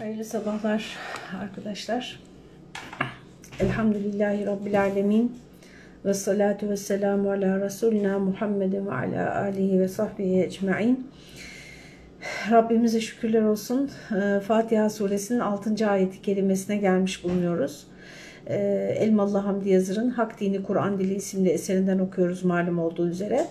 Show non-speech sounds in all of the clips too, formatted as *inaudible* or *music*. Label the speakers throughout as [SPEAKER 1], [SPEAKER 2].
[SPEAKER 1] Hayırlı sabahlar arkadaşlar. Elhamdülillahi Rabbil Alemin. Ve salatu ve selamu ala Resulina Muhammedin ve ala alihi ve sahbihi ecma'in. Rabbimize şükürler olsun. Ee, Fatiha suresinin 6. ayeti kelimesine gelmiş bulunuyoruz. Ee, Elmalı Hamdi Yazır'ın Hak Dini Kur'an Dili isimli eserinden okuyoruz malum olduğu üzere.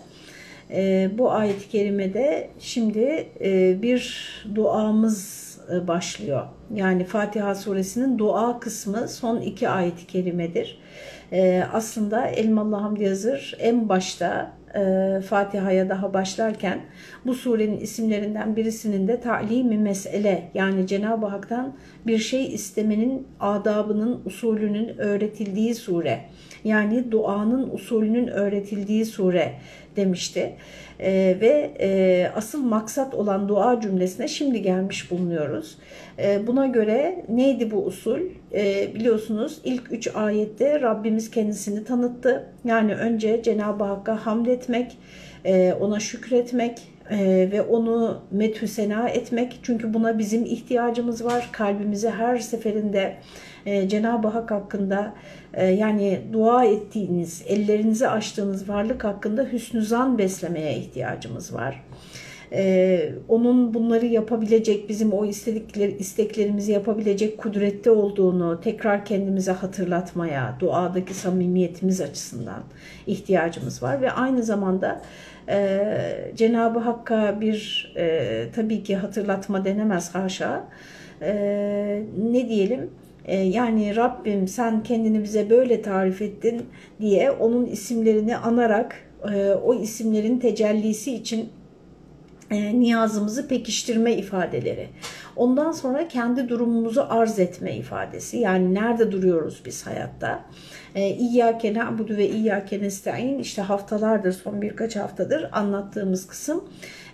[SPEAKER 1] Ee, bu ayet-i kerimede şimdi e, bir duamız başlıyor. Yani Fatiha suresinin dua kısmı son iki ayet-i kerimedir. Ee, aslında Elmalı Hamdi Yazır en başta e, Fatiha'ya daha başlarken bu surenin isimlerinden birisinin de ta'limi mesele yani Cenab-ı Hak'tan bir şey istemenin adabının, usulünün öğretildiği sure. Yani duanın usulünün öğretildiği sure demişti. E, ve e, asıl maksat olan dua cümlesine şimdi gelmiş bulunuyoruz. E, buna göre neydi bu usul? E, biliyorsunuz ilk üç ayette Rabbimiz kendisini tanıttı. Yani önce Cenab-ı Hakk'a hamd etmek, e, ona şükretmek, ee, ve onu methü sena etmek. Çünkü buna bizim ihtiyacımız var. Kalbimizi her seferinde e, Cenab-ı Hak hakkında e, yani dua ettiğiniz, ellerinizi açtığınız varlık hakkında hüsnü zan beslemeye ihtiyacımız var. Ee, onun bunları yapabilecek, bizim o istedikleri, isteklerimizi yapabilecek kudrette olduğunu tekrar kendimize hatırlatmaya, duadaki samimiyetimiz açısından ihtiyacımız var. Ve aynı zamanda e, Cenab-ı Hakk'a bir e, tabii ki hatırlatma denemez haşa. E, ne diyelim? E, yani Rabbim sen kendini bize böyle tarif ettin diye onun isimlerini anarak e, o isimlerin tecellisi için e, niyazımızı pekiştirme ifadeleri. Ondan sonra kendi durumumuzu arz etme ifadesi. Yani nerede duruyoruz biz hayatta? E, İyyâke na'budu ve İyyâke nesta'in işte haftalardır, son birkaç haftadır anlattığımız kısım.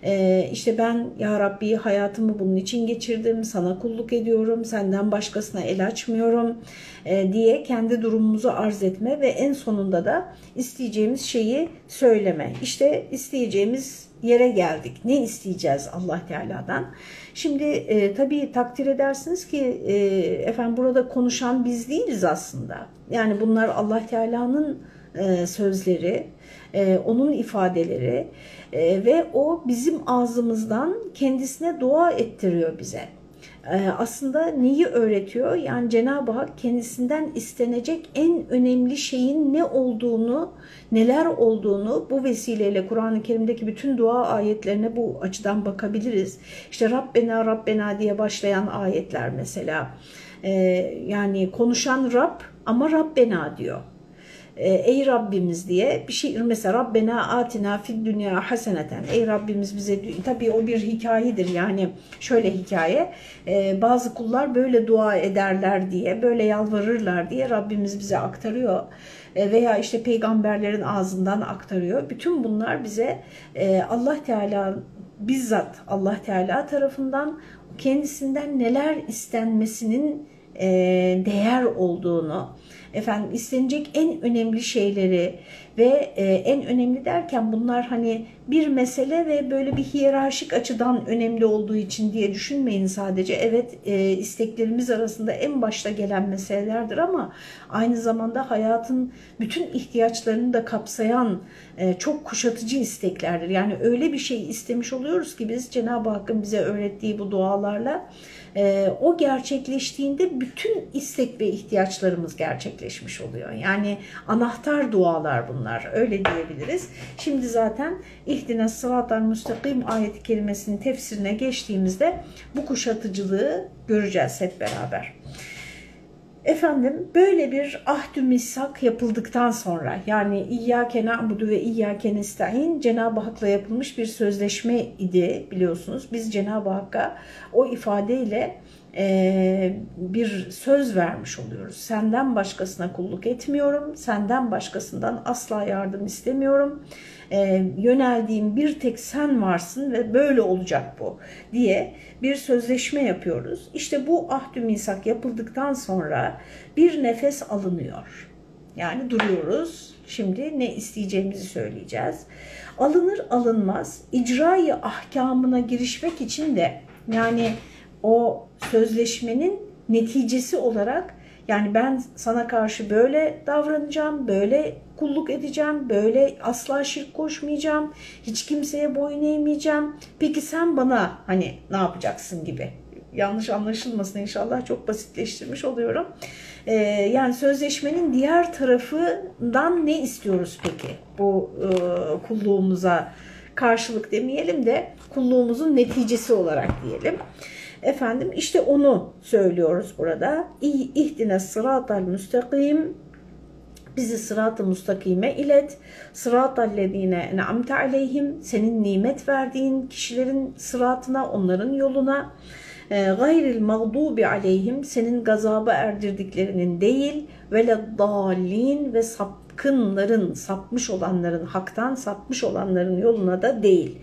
[SPEAKER 1] E, işte ben ya Rabbi hayatımı bunun için geçirdim, sana kulluk ediyorum, senden başkasına el açmıyorum e, diye kendi durumumuzu arz etme ve en sonunda da isteyeceğimiz şeyi söyleme. İşte isteyeceğimiz yere geldik. Ne isteyeceğiz Allah Teala'dan? Şimdi e, tabii takdir edersiniz ki e, efendim burada konuşan biz değiliz aslında. Yani bunlar Allah Teala'nın e, sözleri, e, onun ifadeleri e, ve o bizim ağzımızdan kendisine dua ettiriyor bize. Ee, aslında neyi öğretiyor? Yani Cenab-ı Hak kendisinden istenecek en önemli şeyin ne olduğunu, neler olduğunu bu vesileyle Kur'an-ı Kerim'deki bütün dua ayetlerine bu açıdan bakabiliriz. İşte Rabbena Rabbena diye başlayan ayetler mesela. Ee, yani konuşan Rab ama Rabbena diyor. E, ey Rabbimiz diye bir şey mesela Rabbena atina fid dünya haseneten. Ey Rabbimiz bize tabii o bir hikayedir yani şöyle hikaye e, bazı kullar böyle dua ederler diye böyle yalvarırlar diye Rabbimiz bize aktarıyor. E, veya işte peygamberlerin ağzından aktarıyor. Bütün bunlar bize Allah Teala bizzat Allah Teala tarafından kendisinden neler istenmesinin değer olduğunu efendim istenecek en önemli şeyleri ve e, en önemli derken bunlar hani bir mesele ve böyle bir hiyerarşik açıdan önemli olduğu için diye düşünmeyin sadece. Evet e, isteklerimiz arasında en başta gelen meselelerdir ama aynı zamanda hayatın bütün ihtiyaçlarını da kapsayan e, çok kuşatıcı isteklerdir. Yani öyle bir şey istemiş oluyoruz ki biz Cenab-ı Hakk'ın bize öğrettiği bu dualarla e, o gerçekleştiğinde bütün istek ve ihtiyaçlarımız gerçekleşmiş oluyor. Yani anahtar dualar bunlar öyle diyebiliriz. Şimdi zaten ihdine sıratal müstakim ayeti kelimesinin tefsirine geçtiğimizde bu kuşatıcılığı göreceğiz hep beraber. Efendim böyle bir ahdü misak yapıldıktan sonra yani İyyâke na'budu ve İyyâke nesta'in Cenab-ı Hak'la yapılmış bir sözleşme idi biliyorsunuz. Biz Cenab-ı Hakk'a o ifadeyle e, bir söz vermiş oluyoruz. Senden başkasına kulluk etmiyorum, senden başkasından asla yardım istemiyorum. E, yöneldiğim bir tek sen varsın ve böyle olacak bu diye bir sözleşme yapıyoruz. İşte bu ahdü misak yapıldıktan sonra bir nefes alınıyor. Yani duruyoruz. Şimdi ne isteyeceğimizi söyleyeceğiz. Alınır alınmaz icrayı ahkamına girişmek için de yani o sözleşmenin neticesi olarak yani ben sana karşı böyle davranacağım, böyle kulluk edeceğim, böyle asla şirk koşmayacağım, hiç kimseye boyun eğmeyeceğim. Peki sen bana hani ne yapacaksın gibi. Yanlış anlaşılmasın inşallah çok basitleştirmiş oluyorum. Ee, yani sözleşmenin diğer tarafından ne istiyoruz peki bu e, kulluğumuza karşılık demeyelim de kulluğumuzun neticesi olarak diyelim. Efendim işte onu söylüyoruz burada. İhtine sıratal müstakim bizi sırat-ı mustakime ilet. Sırat-ellezine en'amte aleyhim senin nimet verdiğin kişilerin sıratına, onların yoluna. E, gayril mağdubi aleyhim senin gazaba erdirdiklerinin değil ve dallin ve sapkınların, sapmış olanların, haktan sapmış olanların yoluna da değil.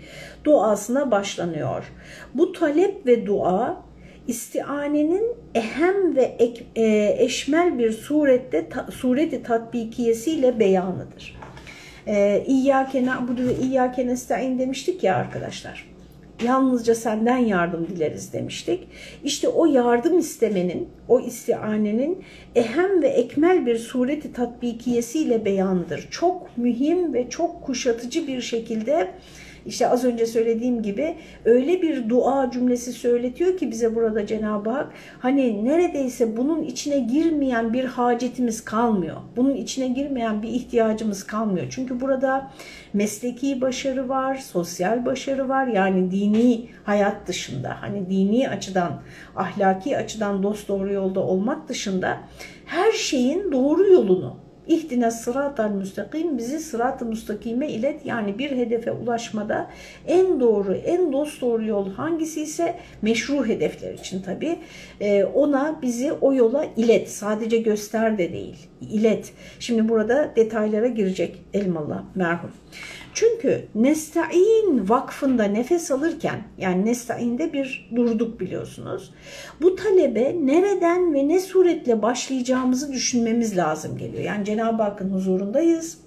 [SPEAKER 1] Duasına başlanıyor. Bu talep ve dua istianenin ehem ve ek, e, eşmel bir surette ta, sureti tatbikiyesiyle beyanıdır. E, İyyâke na'budu ve İyyâke nesta'in demiştik ya arkadaşlar. Yalnızca senden yardım dileriz demiştik. İşte o yardım istemenin, o istianenin ehem ve ekmel bir sureti tatbikiyesiyle beyanıdır. Çok mühim ve çok kuşatıcı bir şekilde işte az önce söylediğim gibi öyle bir dua cümlesi söyletiyor ki bize burada Cenab-ı Hak hani neredeyse bunun içine girmeyen bir hacetimiz kalmıyor. Bunun içine girmeyen bir ihtiyacımız kalmıyor. Çünkü burada mesleki başarı var, sosyal başarı var. Yani dini hayat dışında hani dini açıdan, ahlaki açıdan dost doğru yolda olmak dışında her şeyin doğru yolunu İhdine sıratal müstakim bizi sırat-ı müstakime ilet yani bir hedefe ulaşmada en doğru, en dost doğru yol hangisi ise meşru hedefler için tabi e, ona bizi o yola ilet. Sadece göster de değil, ilet. Şimdi burada detaylara girecek Elmalı merhum. Çünkü Nesta'in vakfında nefes alırken yani Nesta'in'de bir durduk biliyorsunuz. Bu talebe nereden ve ne suretle başlayacağımızı düşünmemiz lazım geliyor. Yani Cenab-ı Hakk'ın huzurundayız,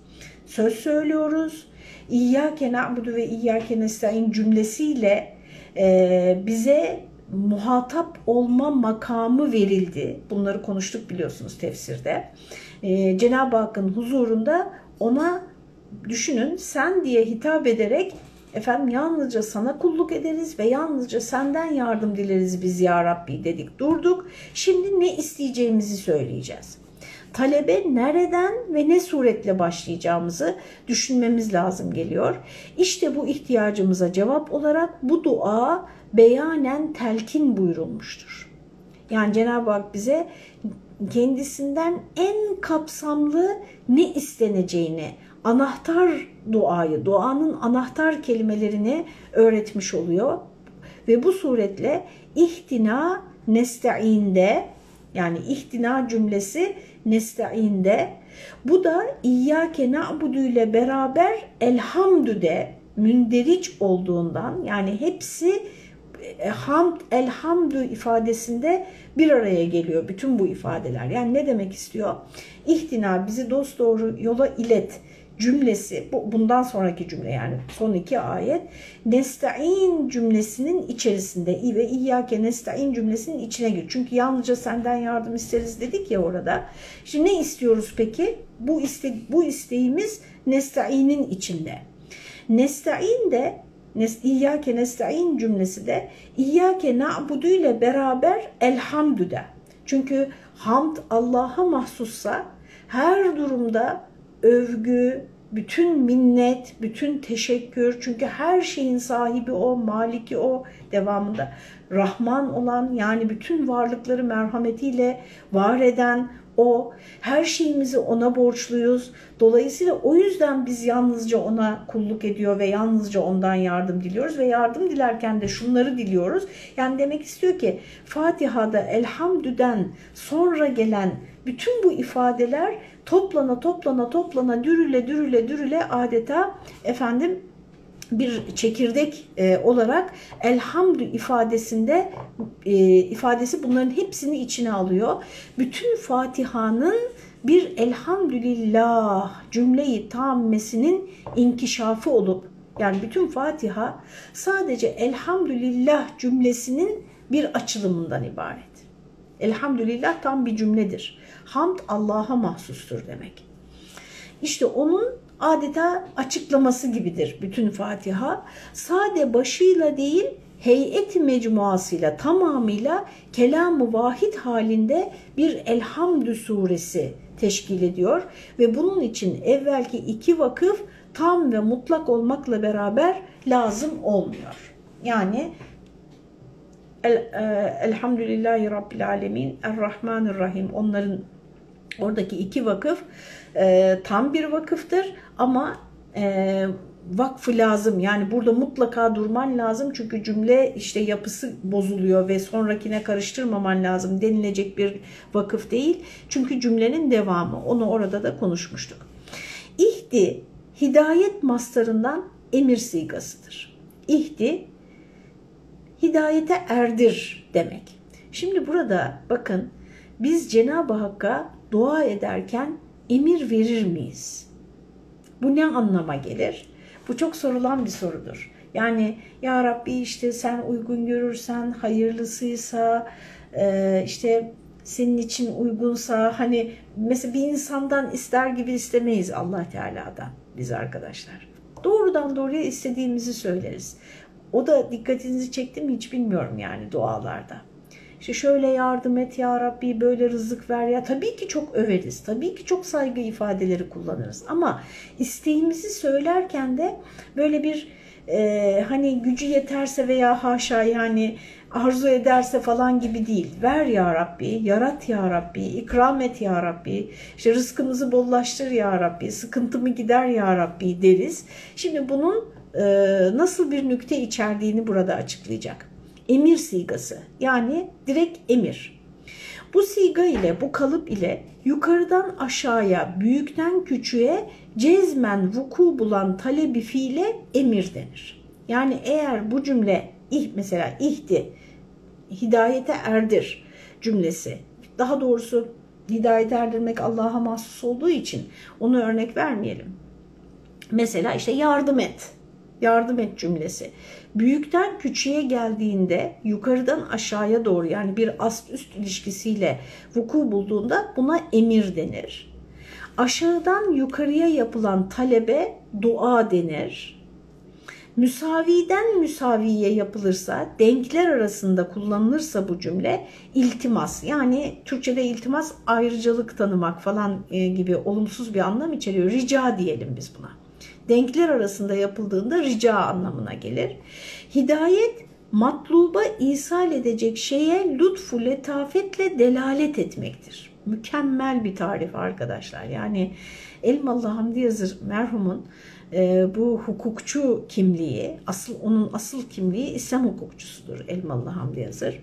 [SPEAKER 1] söz söylüyoruz. İyyâke na'budu ve İyyâke nesta'in cümlesiyle e, bize muhatap olma makamı verildi. Bunları konuştuk biliyorsunuz tefsirde. E, Cenab-ı Hakk'ın huzurunda ona düşünün sen diye hitap ederek efendim yalnızca sana kulluk ederiz ve yalnızca senden yardım dileriz biz ya Rabbi dedik durduk. Şimdi ne isteyeceğimizi söyleyeceğiz. Talebe nereden ve ne suretle başlayacağımızı düşünmemiz lazım geliyor. İşte bu ihtiyacımıza cevap olarak bu dua beyanen telkin buyurulmuştur. Yani Cenab-ı Hak bize kendisinden en kapsamlı ne isteneceğini, anahtar duayı, duanın anahtar kelimelerini öğretmiş oluyor. Ve bu suretle ihtina nesta'inde yani ihtina cümlesi nesta'inde bu da İyyâke na'budu ile beraber elhamdü de münderiç olduğundan yani hepsi e, hamd, elhamdü ifadesinde bir araya geliyor bütün bu ifadeler. Yani ne demek istiyor? İhtina bizi dost doğru yola ilet cümlesi, bu, bundan sonraki cümle yani son iki ayet, nesta'in cümlesinin içerisinde ve iyyake nesta'in cümlesinin içine gir. Çünkü yalnızca senden yardım isteriz dedik ya orada. Şimdi ne istiyoruz peki? Bu, iste, bu isteğimiz nesta'inin içinde. Nesta'in de İyyâke nesta'in cümlesi de İyyâke na'budu ile beraber elhamdü de. Çünkü hamd Allah'a mahsussa her durumda övgü, bütün minnet, bütün teşekkür çünkü her şeyin sahibi o, maliki o devamında Rahman olan yani bütün varlıkları merhametiyle var eden o. Her şeyimizi ona borçluyuz. Dolayısıyla o yüzden biz yalnızca ona kulluk ediyor ve yalnızca ondan yardım diliyoruz ve yardım dilerken de şunları diliyoruz. Yani demek istiyor ki Fatiha'da elhamdüden sonra gelen bütün bu ifadeler toplana toplana toplana dürüle dürüle dürüle adeta efendim bir çekirdek e, olarak elhamdü ifadesinde e, ifadesi bunların hepsini içine alıyor. Bütün Fatiha'nın bir elhamdülillah cümleyi tammesinin inkişafı olup yani bütün Fatiha sadece elhamdülillah cümlesinin bir açılımından ibaret. Elhamdülillah tam bir cümledir. Hamd Allah'a mahsustur demek. İşte onun adeta açıklaması gibidir bütün Fatiha. Sade başıyla değil heyet mecmuasıyla tamamıyla kelam-ı vahid halinde bir elhamdü suresi teşkil ediyor ve bunun için evvelki iki vakıf tam ve mutlak olmakla beraber lazım olmuyor. Yani El, e, Elhamdülillahi Rabbil Alemin Errahmanirrahim onların oradaki iki vakıf e, tam bir vakıftır ama e, vakfı lazım. Yani burada mutlaka durman lazım çünkü cümle işte yapısı bozuluyor ve sonrakine karıştırmaman lazım denilecek bir vakıf değil. Çünkü cümlenin devamı. Onu orada da konuşmuştuk. İhdi hidayet mastarından emir sigasıdır. İhdi hidayete erdir demek. Şimdi burada bakın biz Cenab-ı Hakk'a dua ederken emir verir miyiz? Bu ne anlama gelir? Bu çok sorulan bir sorudur. Yani ya Rabbi işte sen uygun görürsen, hayırlısıysa, işte senin için uygunsa hani mesela bir insandan ister gibi istemeyiz Allah Teala'dan biz arkadaşlar. Doğrudan doğruya istediğimizi söyleriz. O da dikkatinizi çekti mi hiç bilmiyorum yani dualarda. İşte şöyle yardım et ya Rabbi böyle rızık ver ya. Tabii ki çok överiz. Tabii ki çok saygı ifadeleri kullanırız. Ama isteğimizi söylerken de böyle bir e, hani gücü yeterse veya haşa yani arzu ederse falan gibi değil. Ver ya Rabbi, yarat ya Rabbi, ikram et ya Rabbi, işte rızkımızı bollaştır ya Rabbi, sıkıntımı gider ya Rabbi deriz. Şimdi bunun e, nasıl bir nükte içerdiğini burada açıklayacak. Emir sigası yani direkt emir. Bu siga ile bu kalıp ile yukarıdan aşağıya büyükten küçüğe cezmen vuku bulan talebi fiile emir denir. Yani eğer bu cümle ih mesela ihdi hidayete erdir cümlesi. Daha doğrusu hidayet erdirmek Allah'a mahsus olduğu için onu örnek vermeyelim. Mesela işte yardım et. Yardım et cümlesi. Büyükten küçüğe geldiğinde yukarıdan aşağıya doğru yani bir ast üst ilişkisiyle vuku bulduğunda buna emir denir. Aşağıdan yukarıya yapılan talebe dua denir müsaviden müsaviye yapılırsa, denkler arasında kullanılırsa bu cümle iltimas. Yani Türkçe'de iltimas ayrıcalık tanımak falan e, gibi olumsuz bir anlam içeriyor. Rica diyelim biz buna. Denkler arasında yapıldığında rica anlamına gelir. Hidayet matluba isal edecek şeye lütfu letafetle delalet etmektir. Mükemmel bir tarif arkadaşlar. Yani Elmalı Hamdi Yazır merhumun e, bu hukukçu kimliği, asıl onun asıl kimliği İslam hukukçusudur Elmalı Hamdi Yazır.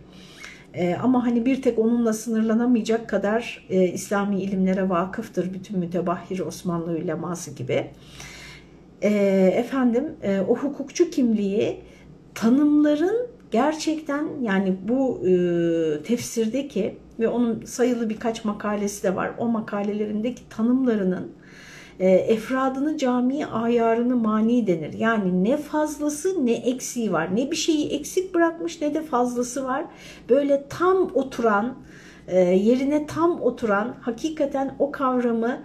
[SPEAKER 1] E, ama hani bir tek onunla sınırlanamayacak kadar e, İslami ilimlere vakıftır bütün mütebahhir Osmanlı uleması gibi. E, efendim e, o hukukçu kimliği tanımların gerçekten yani bu e, tefsirdeki ve onun sayılı birkaç makalesi de var. O makalelerindeki tanımlarının e, efradını cami ayarını mani denir. Yani ne fazlası ne eksiği var. Ne bir şeyi eksik bırakmış ne de fazlası var. Böyle tam oturan, e, yerine tam oturan, hakikaten o kavramı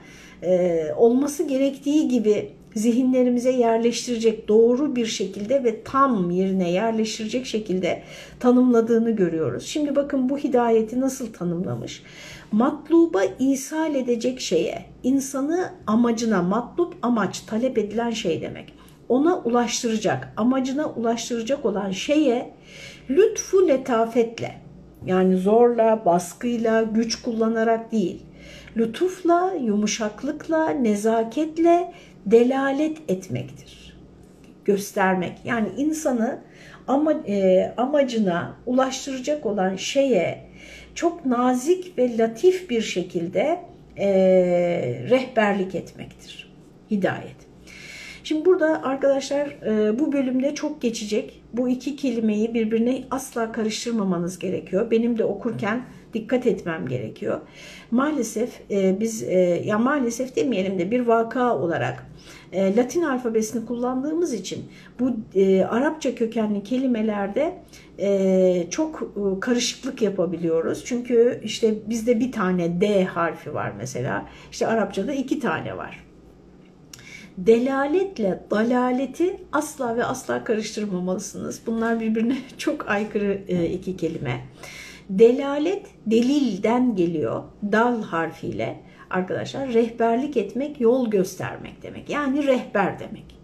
[SPEAKER 1] e, olması gerektiği gibi zihinlerimize yerleştirecek doğru bir şekilde ve tam yerine yerleştirecek şekilde tanımladığını görüyoruz. Şimdi bakın bu hidayeti nasıl tanımlamış? matluba isal edecek şeye, insanı amacına, matlup amaç, talep edilen şey demek. Ona ulaştıracak, amacına ulaştıracak olan şeye lütfu letafetle, yani zorla, baskıyla, güç kullanarak değil, lütufla, yumuşaklıkla, nezaketle delalet etmektir. Göstermek. Yani insanı ama, e, amacına ulaştıracak olan şeye çok nazik ve latif bir şekilde e, rehberlik etmektir. Hidayet. Şimdi burada arkadaşlar e, bu bölümde çok geçecek. Bu iki kelimeyi birbirine asla karıştırmamanız gerekiyor. Benim de okurken dikkat etmem gerekiyor. Maalesef e, biz e, ya maalesef demeyelim de bir vaka olarak e, Latin alfabesini kullandığımız için bu e, Arapça kökenli kelimelerde e, çok e, karışıklık yapabiliyoruz. Çünkü işte bizde bir tane D harfi var mesela. İşte Arapçada iki tane var. Delaletle dalaleti asla ve asla karıştırmamalısınız. Bunlar birbirine *laughs* çok aykırı e, iki kelime. Delalet delilden geliyor. Dal harfiyle arkadaşlar rehberlik etmek, yol göstermek demek. Yani rehber demek.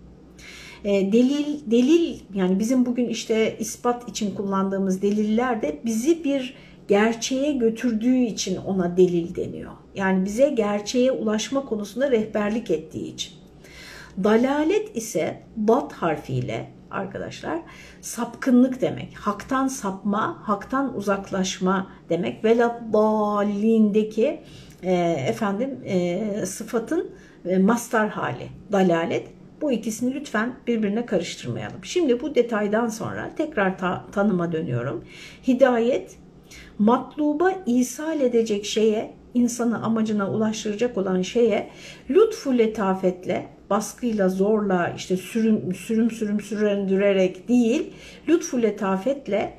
[SPEAKER 1] E, delil, delil yani bizim bugün işte ispat için kullandığımız deliller de bizi bir gerçeğe götürdüğü için ona delil deniyor. Yani bize gerçeğe ulaşma konusunda rehberlik ettiği için. Dalalet ise bat harfiyle arkadaşlar sapkınlık demek. Haktan sapma, haktan uzaklaşma demek. Veladdallindeki e, efendim e, sıfatın e, mastar hali dalalet. Bu ikisini lütfen birbirine karıştırmayalım. Şimdi bu detaydan sonra tekrar ta tanıma dönüyorum. Hidayet matluba isal edecek şeye, insanı amacına ulaştıracak olan şeye lütfu letafetle, baskıyla, zorla, işte sürüm sürüm sürüm sürendürerek değil, lütfu letafetle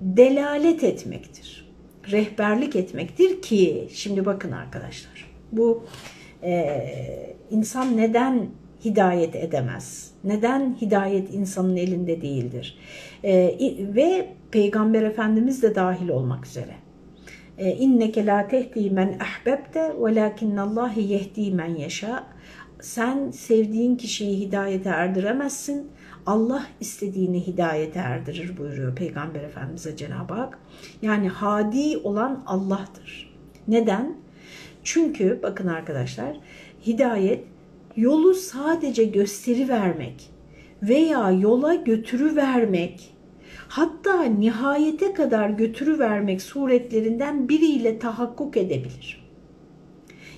[SPEAKER 1] delalet etmektir. Rehberlik etmektir ki, şimdi bakın arkadaşlar, bu e, insan neden hidayet edemez? Neden hidayet insanın elinde değildir? E, ve Peygamber Efendimiz de dahil olmak üzere. E, İnneke la tehdi men ahbebte velakinnallahi yehdi men yeşâ. Sen sevdiğin kişiyi hidayete erdiremezsin. Allah istediğini hidayete erdirir buyuruyor Peygamber Efendimiz'e Cenab-ı Hak. Yani hadi olan Allah'tır. Neden? Çünkü bakın arkadaşlar hidayet yolu sadece gösteri vermek veya yola götürü vermek hatta nihayete kadar götürü vermek suretlerinden biriyle tahakkuk edebilir.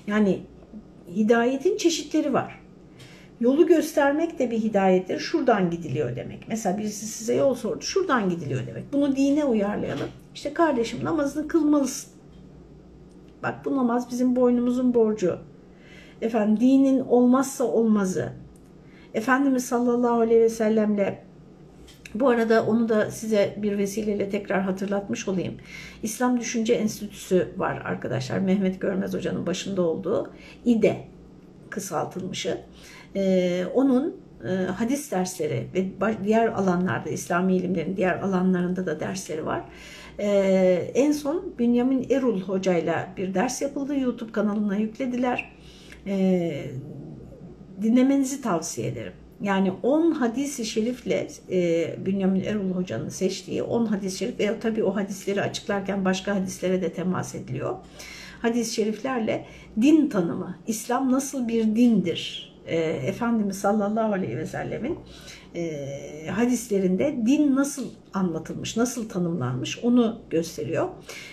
[SPEAKER 1] Yani hidayetin çeşitleri var. Yolu göstermek de bir hidayettir. Şuradan gidiliyor demek. Mesela birisi size yol sordu. Şuradan gidiliyor demek. Bunu dine uyarlayalım. İşte kardeşim namazını kılmalısın. Bak bu namaz bizim boynumuzun borcu. Efendim dinin olmazsa olmazı. Efendimiz sallallahu aleyhi ve sellemle bu arada onu da size bir vesileyle tekrar hatırlatmış olayım. İslam Düşünce Enstitüsü var arkadaşlar. Mehmet Görmez Hoca'nın başında olduğu İDE kısaltılmışı. Ee, onun e, hadis dersleri ve diğer alanlarda İslami ilimlerin diğer alanlarında da dersleri var. Ee, en son Bünyamin Erul hocayla bir ders yapıldı. YouTube kanalına yüklediler. Ee, dinlemenizi tavsiye ederim. Yani 10 hadis-i şerifle e, Bünyamin Erol Hoca'nın seçtiği 10 hadis-i şerif ve tabii o hadisleri açıklarken başka hadislere de temas ediliyor. Hadis-i şeriflerle din tanımı, İslam nasıl bir dindir? E, Efendimiz sallallahu aleyhi ve sellemin e, hadislerinde din nasıl anlatılmış, nasıl tanımlanmış onu gösteriyor.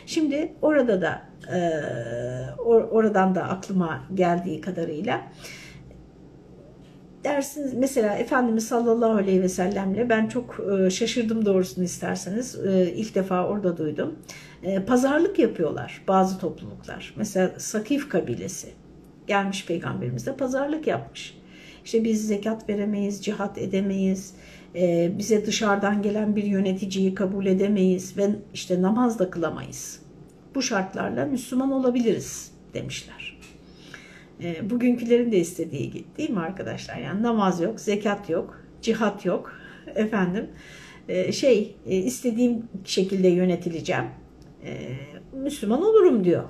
[SPEAKER 1] Şimdi orada da e, or, oradan da aklıma geldiği kadarıyla dersiniz mesela Efendimiz sallallahu aleyhi ve sellemle ben çok e, şaşırdım doğrusunu isterseniz e, ilk defa orada duydum. E, pazarlık yapıyorlar bazı topluluklar. Mesela Sakif kabilesi gelmiş peygamberimizle pazarlık yapmış. İşte biz zekat veremeyiz, cihat edemeyiz, bize dışarıdan gelen bir yöneticiyi kabul edemeyiz ve işte namaz da kılamayız. Bu şartlarla Müslüman olabiliriz demişler. E, bugünkülerin de istediği gibi değil mi arkadaşlar? Yani namaz yok, zekat yok, cihat yok. *laughs* Efendim e, şey e, istediğim şekilde yönetileceğim. E, Müslüman olurum diyor.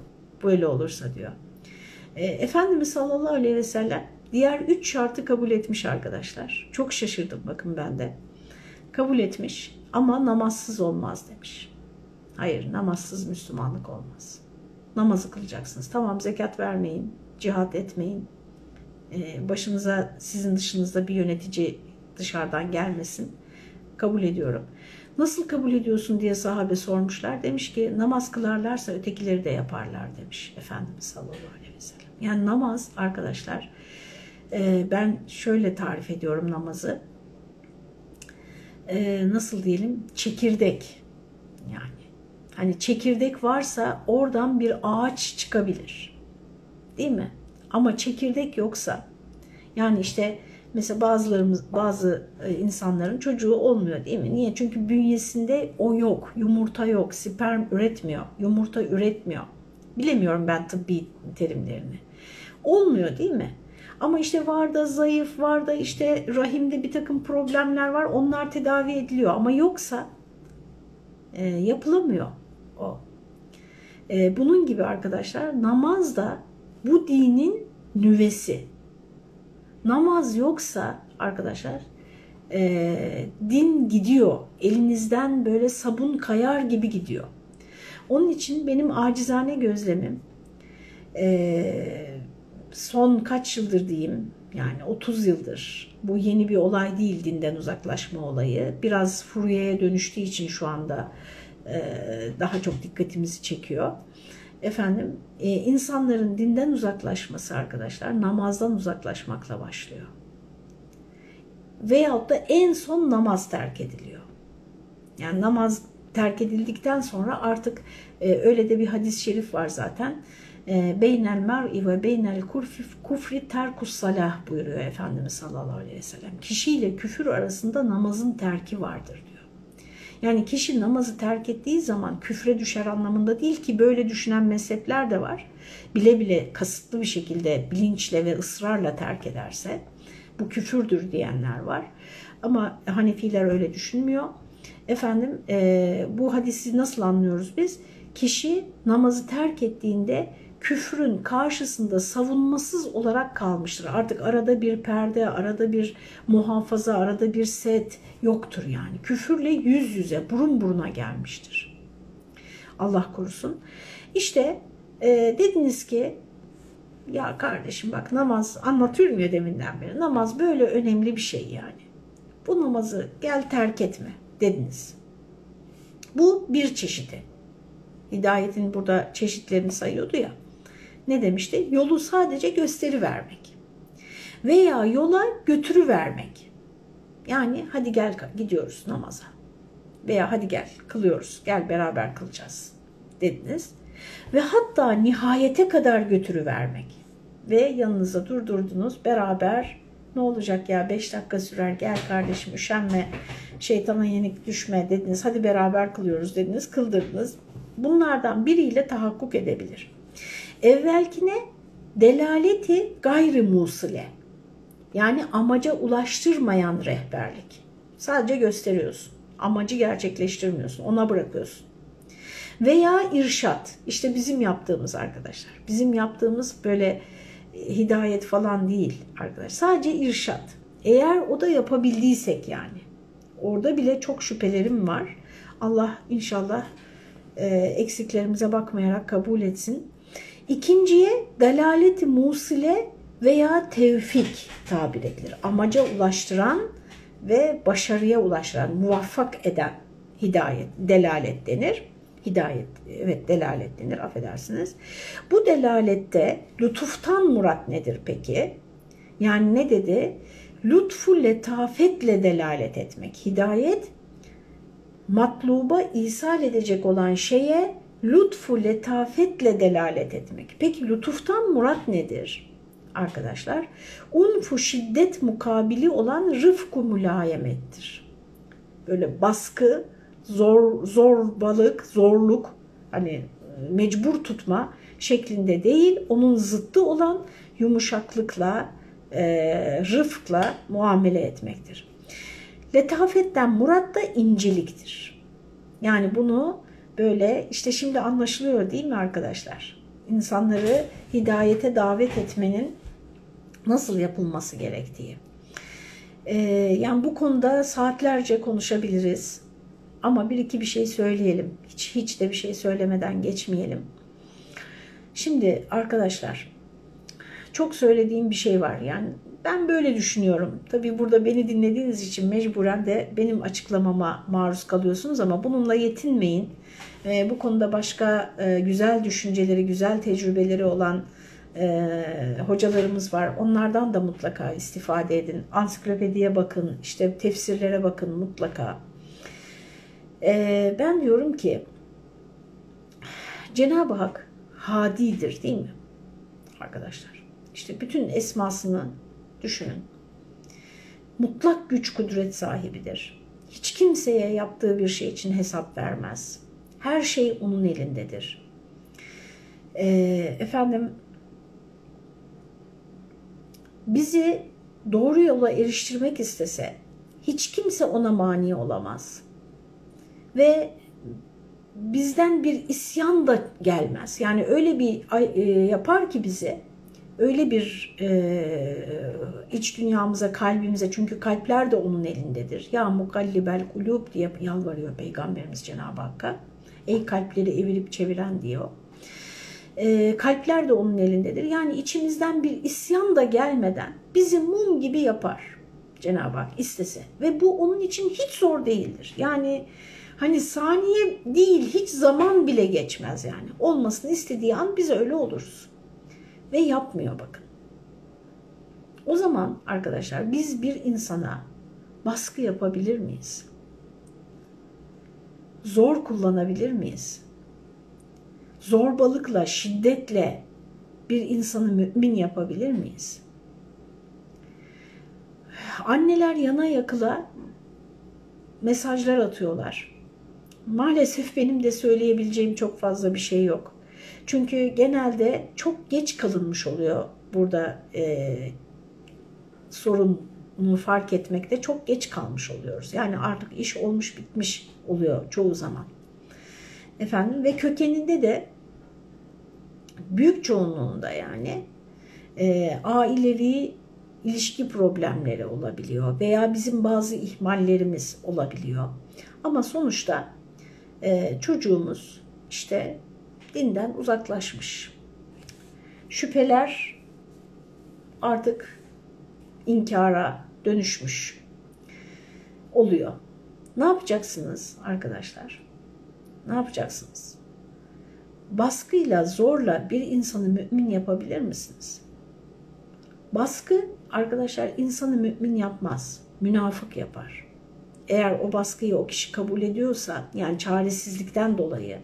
[SPEAKER 1] Böyle olursa diyor. E, Efendimiz sallallahu aleyhi ve sellem diğer üç şartı kabul etmiş arkadaşlar. Çok şaşırdım bakın ben de. Kabul etmiş ama namazsız olmaz demiş. Hayır namazsız Müslümanlık olmaz. Namazı kılacaksınız. Tamam zekat vermeyin, cihat etmeyin. Ee, başınıza sizin dışınızda bir yönetici dışarıdan gelmesin. Kabul ediyorum. Nasıl kabul ediyorsun diye sahabe sormuşlar. Demiş ki namaz kılarlarsa ötekileri de yaparlar demiş Efendimiz sallallahu aleyhi ve sellem. Yani namaz arkadaşlar e, ben şöyle tarif ediyorum namazı. E, nasıl diyelim çekirdek yani Hani çekirdek varsa oradan bir ağaç çıkabilir. Değil mi? Ama çekirdek yoksa yani işte mesela bazılarımız bazı e, insanların çocuğu olmuyor değil mi? Niye? Çünkü bünyesinde o yok. Yumurta yok. Sperm üretmiyor. Yumurta üretmiyor. Bilemiyorum ben tıbbi terimlerini. Olmuyor değil mi? Ama işte var da zayıf, var da işte rahimde bir takım problemler var. Onlar tedavi ediliyor. Ama yoksa e, yapılamıyor o. E, bunun gibi arkadaşlar namaz da bu dinin nüvesi. Namaz yoksa arkadaşlar e, din gidiyor. Elinizden böyle sabun kayar gibi gidiyor. Onun için benim acizane gözlemim e, son kaç yıldır diyeyim yani 30 yıldır bu yeni bir olay değil dinden uzaklaşma olayı. Biraz furyaya dönüştüğü için şu anda e, daha çok dikkatimizi çekiyor. Efendim e, insanların dinden uzaklaşması arkadaşlar namazdan uzaklaşmakla başlıyor. Veyahut da en son namaz terk ediliyor. Yani namaz terk edildikten sonra artık e, öyle de bir hadis-i şerif var zaten. E, beynel mer'i ve beynel kufri terkus salah buyuruyor Efendimiz sallallahu aleyhi ve sellem. Kişiyle küfür arasında namazın terki vardır. Yani kişi namazı terk ettiği zaman küfre düşer anlamında değil ki böyle düşünen mezhepler de var. Bile bile kasıtlı bir şekilde bilinçle ve ısrarla terk ederse bu küfürdür diyenler var. Ama Hanefiler öyle düşünmüyor. Efendim e, bu hadisi nasıl anlıyoruz biz? Kişi namazı terk ettiğinde küfrün karşısında savunmasız olarak kalmıştır. Artık arada bir perde, arada bir muhafaza, arada bir set yoktur yani. Küfürle yüz yüze, burun buruna gelmiştir. Allah korusun. İşte e, dediniz ki ya kardeşim bak namaz anlatıyorum ya deminden beri. Namaz böyle önemli bir şey yani. Bu namazı gel terk etme dediniz. Bu bir çeşidi. Hidayetin burada çeşitlerini sayıyordu ya ne demişti? Yolu sadece gösteri vermek. Veya yola götürü vermek. Yani hadi gel gidiyoruz namaza. Veya hadi gel kılıyoruz. Gel beraber kılacağız dediniz. Ve hatta nihayete kadar götürü vermek. Ve yanınıza durdurdunuz beraber ne olacak ya 5 dakika sürer gel kardeşim üşenme şeytana yenik düşme dediniz. Hadi beraber kılıyoruz dediniz kıldırdınız. Bunlardan biriyle tahakkuk edebilir. Evvelkine delaleti gayri musile. Yani amaca ulaştırmayan rehberlik. Sadece gösteriyorsun. Amacı gerçekleştirmiyorsun. Ona bırakıyorsun. Veya irşat. İşte bizim yaptığımız arkadaşlar. Bizim yaptığımız böyle e, hidayet falan değil arkadaşlar. Sadece irşat. Eğer o da yapabildiysek yani. Orada bile çok şüphelerim var. Allah inşallah e, eksiklerimize bakmayarak kabul etsin. İkinciye dalaleti musile veya tevfik tabir edilir. Amaca ulaştıran ve başarıya ulaştıran, muvaffak eden hidayet, delalet denir. Hidayet, evet delalet denir affedersiniz. Bu delalette lütuftan murat nedir peki? Yani ne dedi? Lütfu letafetle delalet etmek. Hidayet matluba isal edecek olan şeye lütfu letafetle delalet etmek. Peki lütuftan murat nedir? Arkadaşlar, unfu şiddet mukabili olan rıfku mülayemettir. Böyle baskı, zor, zorbalık, zorluk, hani mecbur tutma şeklinde değil, onun zıttı olan yumuşaklıkla, e, rıfkla muamele etmektir. Letafetten murat da inceliktir. Yani bunu böyle işte şimdi anlaşılıyor değil mi arkadaşlar? İnsanları hidayete davet etmenin nasıl yapılması gerektiği. Ee, yani bu konuda saatlerce konuşabiliriz. Ama bir iki bir şey söyleyelim. Hiç, hiç de bir şey söylemeden geçmeyelim. Şimdi arkadaşlar çok söylediğim bir şey var. Yani ben böyle düşünüyorum. Tabii burada beni dinlediğiniz için mecburen de benim açıklamama maruz kalıyorsunuz ama bununla yetinmeyin. E, bu konuda başka e, güzel düşünceleri, güzel tecrübeleri olan e, hocalarımız var. Onlardan da mutlaka istifade edin. Ansiklopediye bakın, işte tefsirlere bakın mutlaka. E, ben diyorum ki Cenab-ı Hak hadidir değil mi? Arkadaşlar işte bütün esmasını düşünün. Mutlak güç kudret sahibidir. Hiç kimseye yaptığı bir şey için hesap vermez. Her şey onun elindedir. Ee, efendim bizi doğru yola eriştirmek istese hiç kimse ona mani olamaz. Ve bizden bir isyan da gelmez. Yani öyle bir e, yapar ki bize öyle bir e, iç dünyamıza, kalbimize çünkü kalpler de onun elindedir. Ya mukallibel kulub diye yalvarıyor Peygamberimiz Cenab-ı Hakk'a. Ey kalpleri evirip çeviren diyor. E, kalpler de onun elindedir. Yani içimizden bir isyan da gelmeden bizi mum gibi yapar Cenab-ı Hak istese. Ve bu onun için hiç zor değildir. Yani hani saniye değil hiç zaman bile geçmez yani. Olmasını istediği an biz öyle oluruz. Ve yapmıyor bakın. O zaman arkadaşlar biz bir insana baskı yapabilir miyiz? Zor kullanabilir miyiz? Zorbalıkla, şiddetle bir insanı mümin yapabilir miyiz? Anneler yana yakıla mesajlar atıyorlar. Maalesef benim de söyleyebileceğim çok fazla bir şey yok. Çünkü genelde çok geç kalınmış oluyor burada e, sorunu fark etmekte çok geç kalmış oluyoruz. Yani artık iş olmuş bitmiş oluyor çoğu zaman. Efendim ve kökeninde de büyük çoğunluğunda yani e, ailevi ilişki problemleri olabiliyor veya bizim bazı ihmallerimiz olabiliyor. Ama sonuçta e, çocuğumuz işte dinden uzaklaşmış. Şüpheler artık inkara dönüşmüş oluyor. Ne yapacaksınız arkadaşlar? Ne yapacaksınız? Baskıyla, zorla bir insanı mümin yapabilir misiniz? Baskı arkadaşlar insanı mümin yapmaz, münafık yapar. Eğer o baskıyı o kişi kabul ediyorsa, yani çaresizlikten dolayı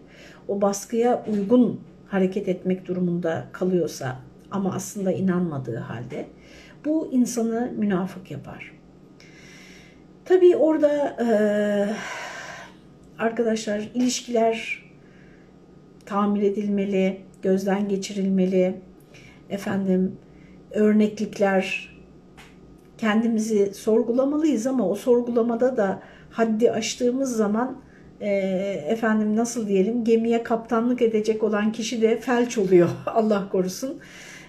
[SPEAKER 1] o baskıya uygun hareket etmek durumunda kalıyorsa ama aslında inanmadığı halde bu insanı münafık yapar. Tabii orada e, arkadaşlar ilişkiler tamir edilmeli, gözden geçirilmeli. Efendim örneklikler kendimizi sorgulamalıyız ama o sorgulamada da haddi aştığımız zaman e, efendim nasıl diyelim gemiye kaptanlık edecek olan kişi de felç oluyor *laughs* Allah korusun.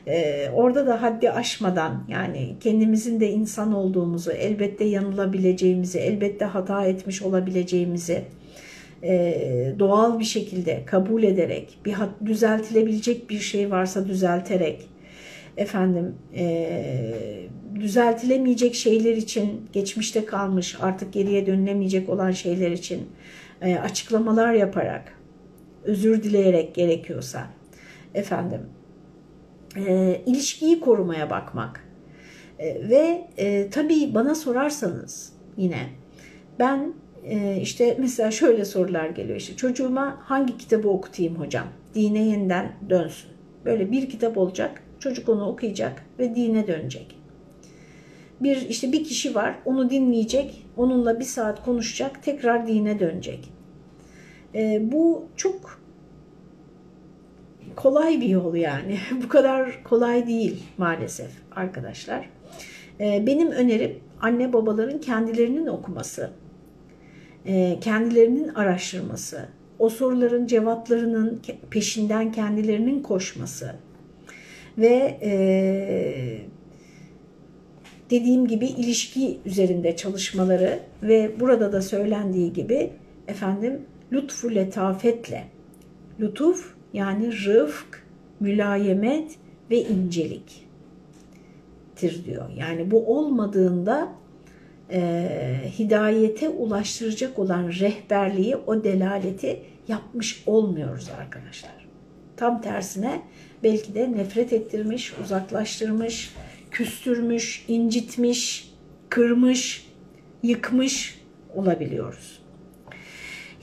[SPEAKER 1] E, orada da haddi aşmadan yani kendimizin de insan olduğumuzu, elbette yanılabileceğimizi, elbette hata etmiş olabileceğimizi e, doğal bir şekilde kabul ederek, bir düzeltilebilecek bir şey varsa düzelterek, efendim e, düzeltilemeyecek şeyler için geçmişte kalmış artık geriye dönülemeyecek olan şeyler için e, açıklamalar yaparak, özür dileyerek gerekiyorsa efendim e, ilişkiyi korumaya bakmak. E, ve e, tabii bana sorarsanız yine ben e, işte mesela şöyle sorular geliyor. İşte çocuğuma hangi kitabı okutayım hocam? Dine yeniden dönsün. Böyle bir kitap olacak çocuk onu okuyacak ve dine dönecek. Bir işte bir kişi var onu dinleyecek onunla bir saat konuşacak tekrar dine dönecek. E, bu çok kolay bir yol yani. *laughs* Bu kadar kolay değil maalesef arkadaşlar. E, benim önerim anne babaların kendilerinin okuması, e, kendilerinin araştırması, o soruların cevaplarının peşinden kendilerinin koşması ve e, dediğim gibi ilişki üzerinde çalışmaları ve burada da söylendiği gibi efendim lütfu letafetle. Lütuf yani rıfk, mülayemet ve inceliktir diyor. Yani bu olmadığında e, hidayete ulaştıracak olan rehberliği, o delaleti yapmış olmuyoruz arkadaşlar. Tam tersine belki de nefret ettirmiş, uzaklaştırmış, küstürmüş, incitmiş, kırmış, yıkmış olabiliyoruz.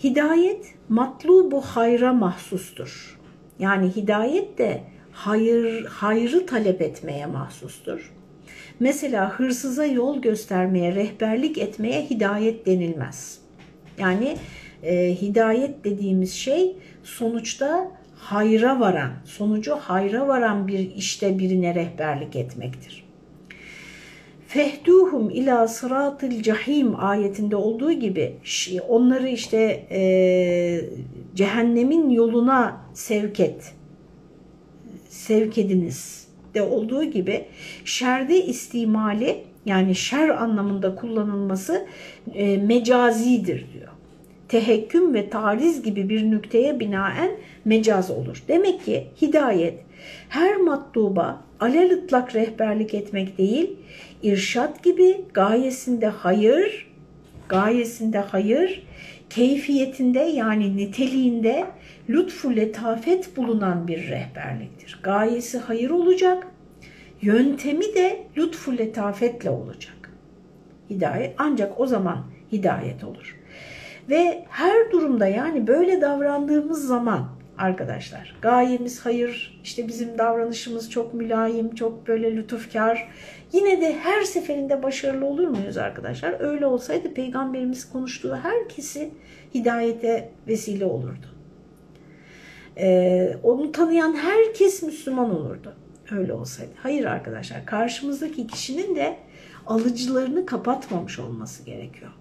[SPEAKER 1] Hidayet matlubu hayra mahsustur. Yani hidayet de hayır, hayrı talep etmeye mahsustur. Mesela hırsıza yol göstermeye, rehberlik etmeye hidayet denilmez. Yani e, hidayet dediğimiz şey sonuçta hayra varan, sonucu hayra varan bir işte birine rehberlik etmektir. Fehduhum ila sıratil cahim ayetinde olduğu gibi onları işte e, cehennemin yoluna sevk et, sevk ediniz de olduğu gibi şerde istimali yani şer anlamında kullanılması e, mecazidir diyor. Tehekküm ve tariz gibi bir nükteye binaen mecaz olur. Demek ki hidayet her matluba alel rehberlik etmek değil, irşat gibi gayesinde hayır, gayesinde hayır, keyfiyetinde yani niteliğinde lütfu letafet bulunan bir rehberliktir. Gayesi hayır olacak, yöntemi de lütfu letafetle olacak. Hidayet ancak o zaman hidayet olur. Ve her durumda yani böyle davrandığımız zaman arkadaşlar gayemiz hayır, işte bizim davranışımız çok mülayim, çok böyle lütufkar. Yine de her seferinde başarılı olur muyuz arkadaşlar? Öyle olsaydı peygamberimiz konuştuğu herkesi hidayete vesile olurdu. Ee, onu tanıyan herkes Müslüman olurdu. Öyle olsaydı. Hayır arkadaşlar karşımızdaki kişinin de alıcılarını kapatmamış olması gerekiyor.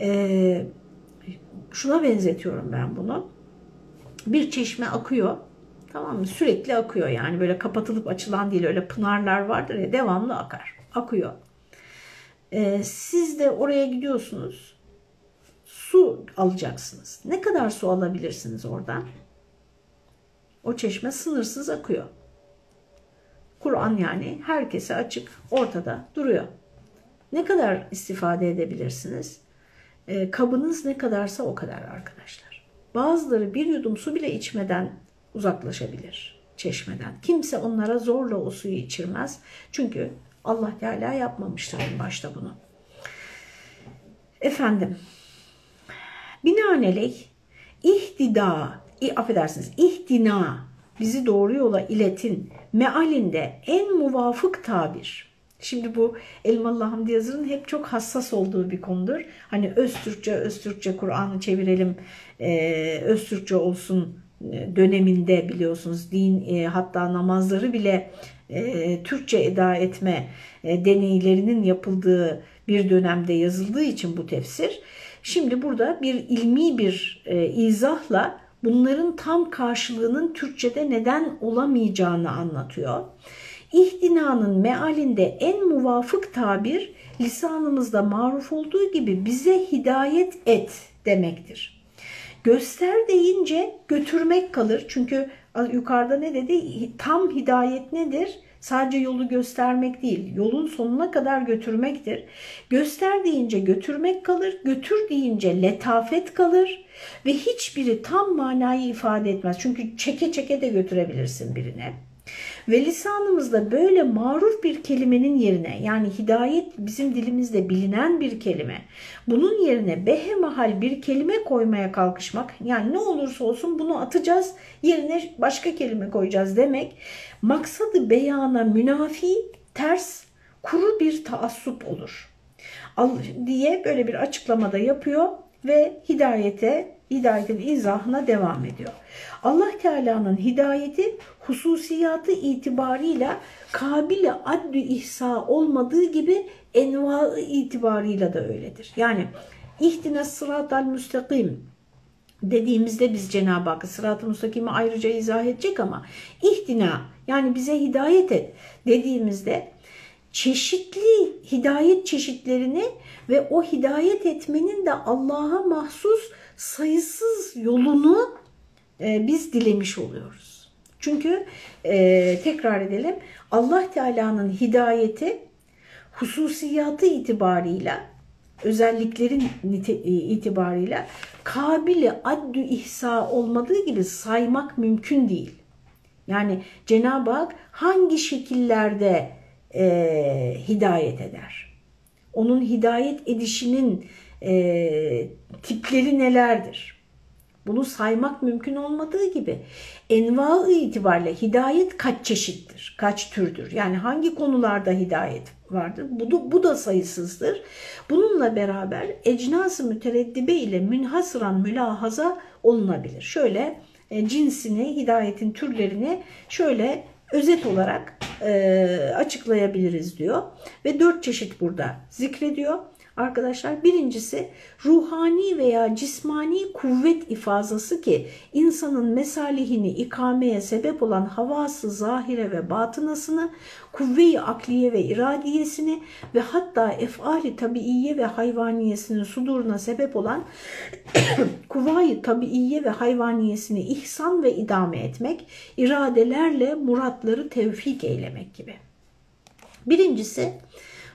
[SPEAKER 1] Ee, şuna benzetiyorum ben bunu. Bir çeşme akıyor. Tamam mı? Sürekli akıyor yani böyle kapatılıp açılan değil öyle pınarlar vardır ya devamlı akar. Akıyor. Ee, siz de oraya gidiyorsunuz. Su alacaksınız. Ne kadar su alabilirsiniz oradan? O çeşme sınırsız akıyor. Kur'an yani herkese açık, ortada duruyor. Ne kadar istifade edebilirsiniz? E, kabınız ne kadarsa o kadar arkadaşlar. Bazıları bir yudum su bile içmeden uzaklaşabilir çeşmeden. Kimse onlara zorla o suyu içirmez. Çünkü Allah Teala yapmamıştır en başta bunu. Efendim, binaenaleyh ihtida, affedersiniz, ihtina, bizi doğru yola iletin mealinde en muvafık tabir. Şimdi bu Elmalı Hamdi Yazır'ın hep çok hassas olduğu bir konudur. Hani öz Türkçe, öz Türkçe Kur'an'ı çevirelim, e, öz Türkçe olsun e, döneminde biliyorsunuz din e, hatta namazları bile e, Türkçe eda etme deneylerinin yapıldığı bir dönemde yazıldığı için bu tefsir. Şimdi burada bir ilmi bir izahla bunların tam karşılığının Türkçe'de neden olamayacağını anlatıyor. İhtinanın mealinde en muvafık tabir lisanımızda maruf olduğu gibi bize hidayet et demektir. Göster deyince götürmek kalır. Çünkü yukarıda ne dedi? Tam hidayet nedir? Sadece yolu göstermek değil, yolun sonuna kadar götürmektir. Göster deyince götürmek kalır, götür deyince letafet kalır ve hiçbiri tam manayı ifade etmez. Çünkü çeke çeke de götürebilirsin birine. Ve lisanımızda böyle maruf bir kelimenin yerine yani hidayet bizim dilimizde bilinen bir kelime. Bunun yerine behemahal bir kelime koymaya kalkışmak yani ne olursa olsun bunu atacağız yerine başka kelime koyacağız demek maksadı beyana münafi ters kuru bir taassup olur diye böyle bir açıklamada yapıyor ve hidayete hidayetin izahına devam ediyor. Allah Teala'nın hidayeti hususiyatı itibarıyla kabile addü ihsa olmadığı gibi envaı itibarıyla da öyledir. Yani ihtine sıratal müstakim dediğimizde biz Cenab-ı Hakk'ı sırat-ı müstakimi ayrıca izah edecek ama ihtina yani bize hidayet et dediğimizde çeşitli hidayet çeşitlerini ve o hidayet etmenin de Allah'a mahsus sayısız yolunu e, biz dilemiş oluyoruz. Çünkü e, tekrar edelim Allah Teala'nın hidayeti hususiyatı itibarıyla özelliklerin e, itibarıyla kabili addü ihsa olmadığı gibi saymak mümkün değil. Yani Cenab-ı Hak hangi şekillerde e, hidayet eder? Onun hidayet edişinin e, tipleri nelerdir? Bunu saymak mümkün olmadığı gibi enva itibariyle hidayet kaç çeşittir, kaç türdür? Yani hangi konularda hidayet vardır? Bu da, bu da sayısızdır. Bununla beraber ecnas-ı mütereddibe ile münhasıran mülahaza olunabilir. Şöyle e, cinsini, hidayetin türlerini şöyle özet olarak e, açıklayabiliriz diyor. Ve dört çeşit burada zikrediyor. Arkadaşlar birincisi ruhani veya cismani kuvvet ifazası ki insanın mesalihini ikameye sebep olan havası zahire ve batınasını, kuvve-i akliye ve iradiyesini ve hatta efali tabiiye ve hayvaniyesinin suduruna sebep olan *coughs* kuvayı tabiiye ve hayvaniyesini ihsan ve idame etmek, iradelerle muratları tevfik eylemek gibi. Birincisi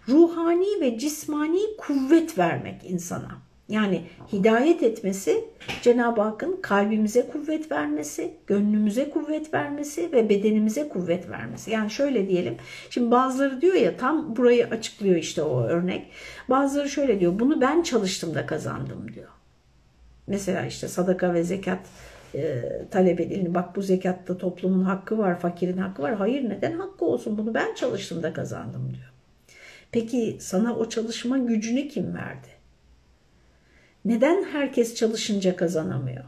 [SPEAKER 1] ruhani ve cismani kuvvet vermek insana. Yani hidayet etmesi Cenab-ı Hakk'ın kalbimize kuvvet vermesi, gönlümüze kuvvet vermesi ve bedenimize kuvvet vermesi. Yani şöyle diyelim. Şimdi bazıları diyor ya tam burayı açıklıyor işte o örnek. Bazıları şöyle diyor. Bunu ben çalıştım da kazandım diyor. Mesela işte sadaka ve zekat e, talep edildi. Bak bu zekatta toplumun hakkı var, fakirin hakkı var. Hayır neden hakkı olsun? Bunu ben çalıştım da kazandım diyor. Peki sana o çalışma gücünü kim verdi? Neden herkes çalışınca kazanamıyor?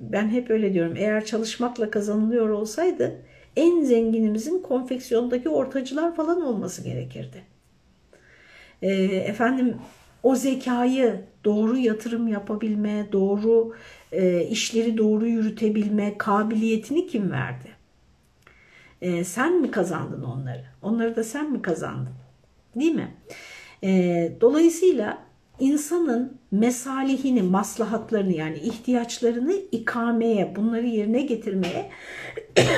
[SPEAKER 1] Ben hep öyle diyorum. Eğer çalışmakla kazanılıyor olsaydı en zenginimizin konfeksiyondaki ortacılar falan olması gerekirdi. E, efendim o zekayı doğru yatırım yapabilme, doğru e, işleri doğru yürütebilme kabiliyetini kim verdi? E, sen mi kazandın onları? Onları da sen mi kazandın? Değil mi? E, dolayısıyla insanın mesalihini, maslahatlarını yani ihtiyaçlarını ikameye, bunları yerine getirmeye *clears throat*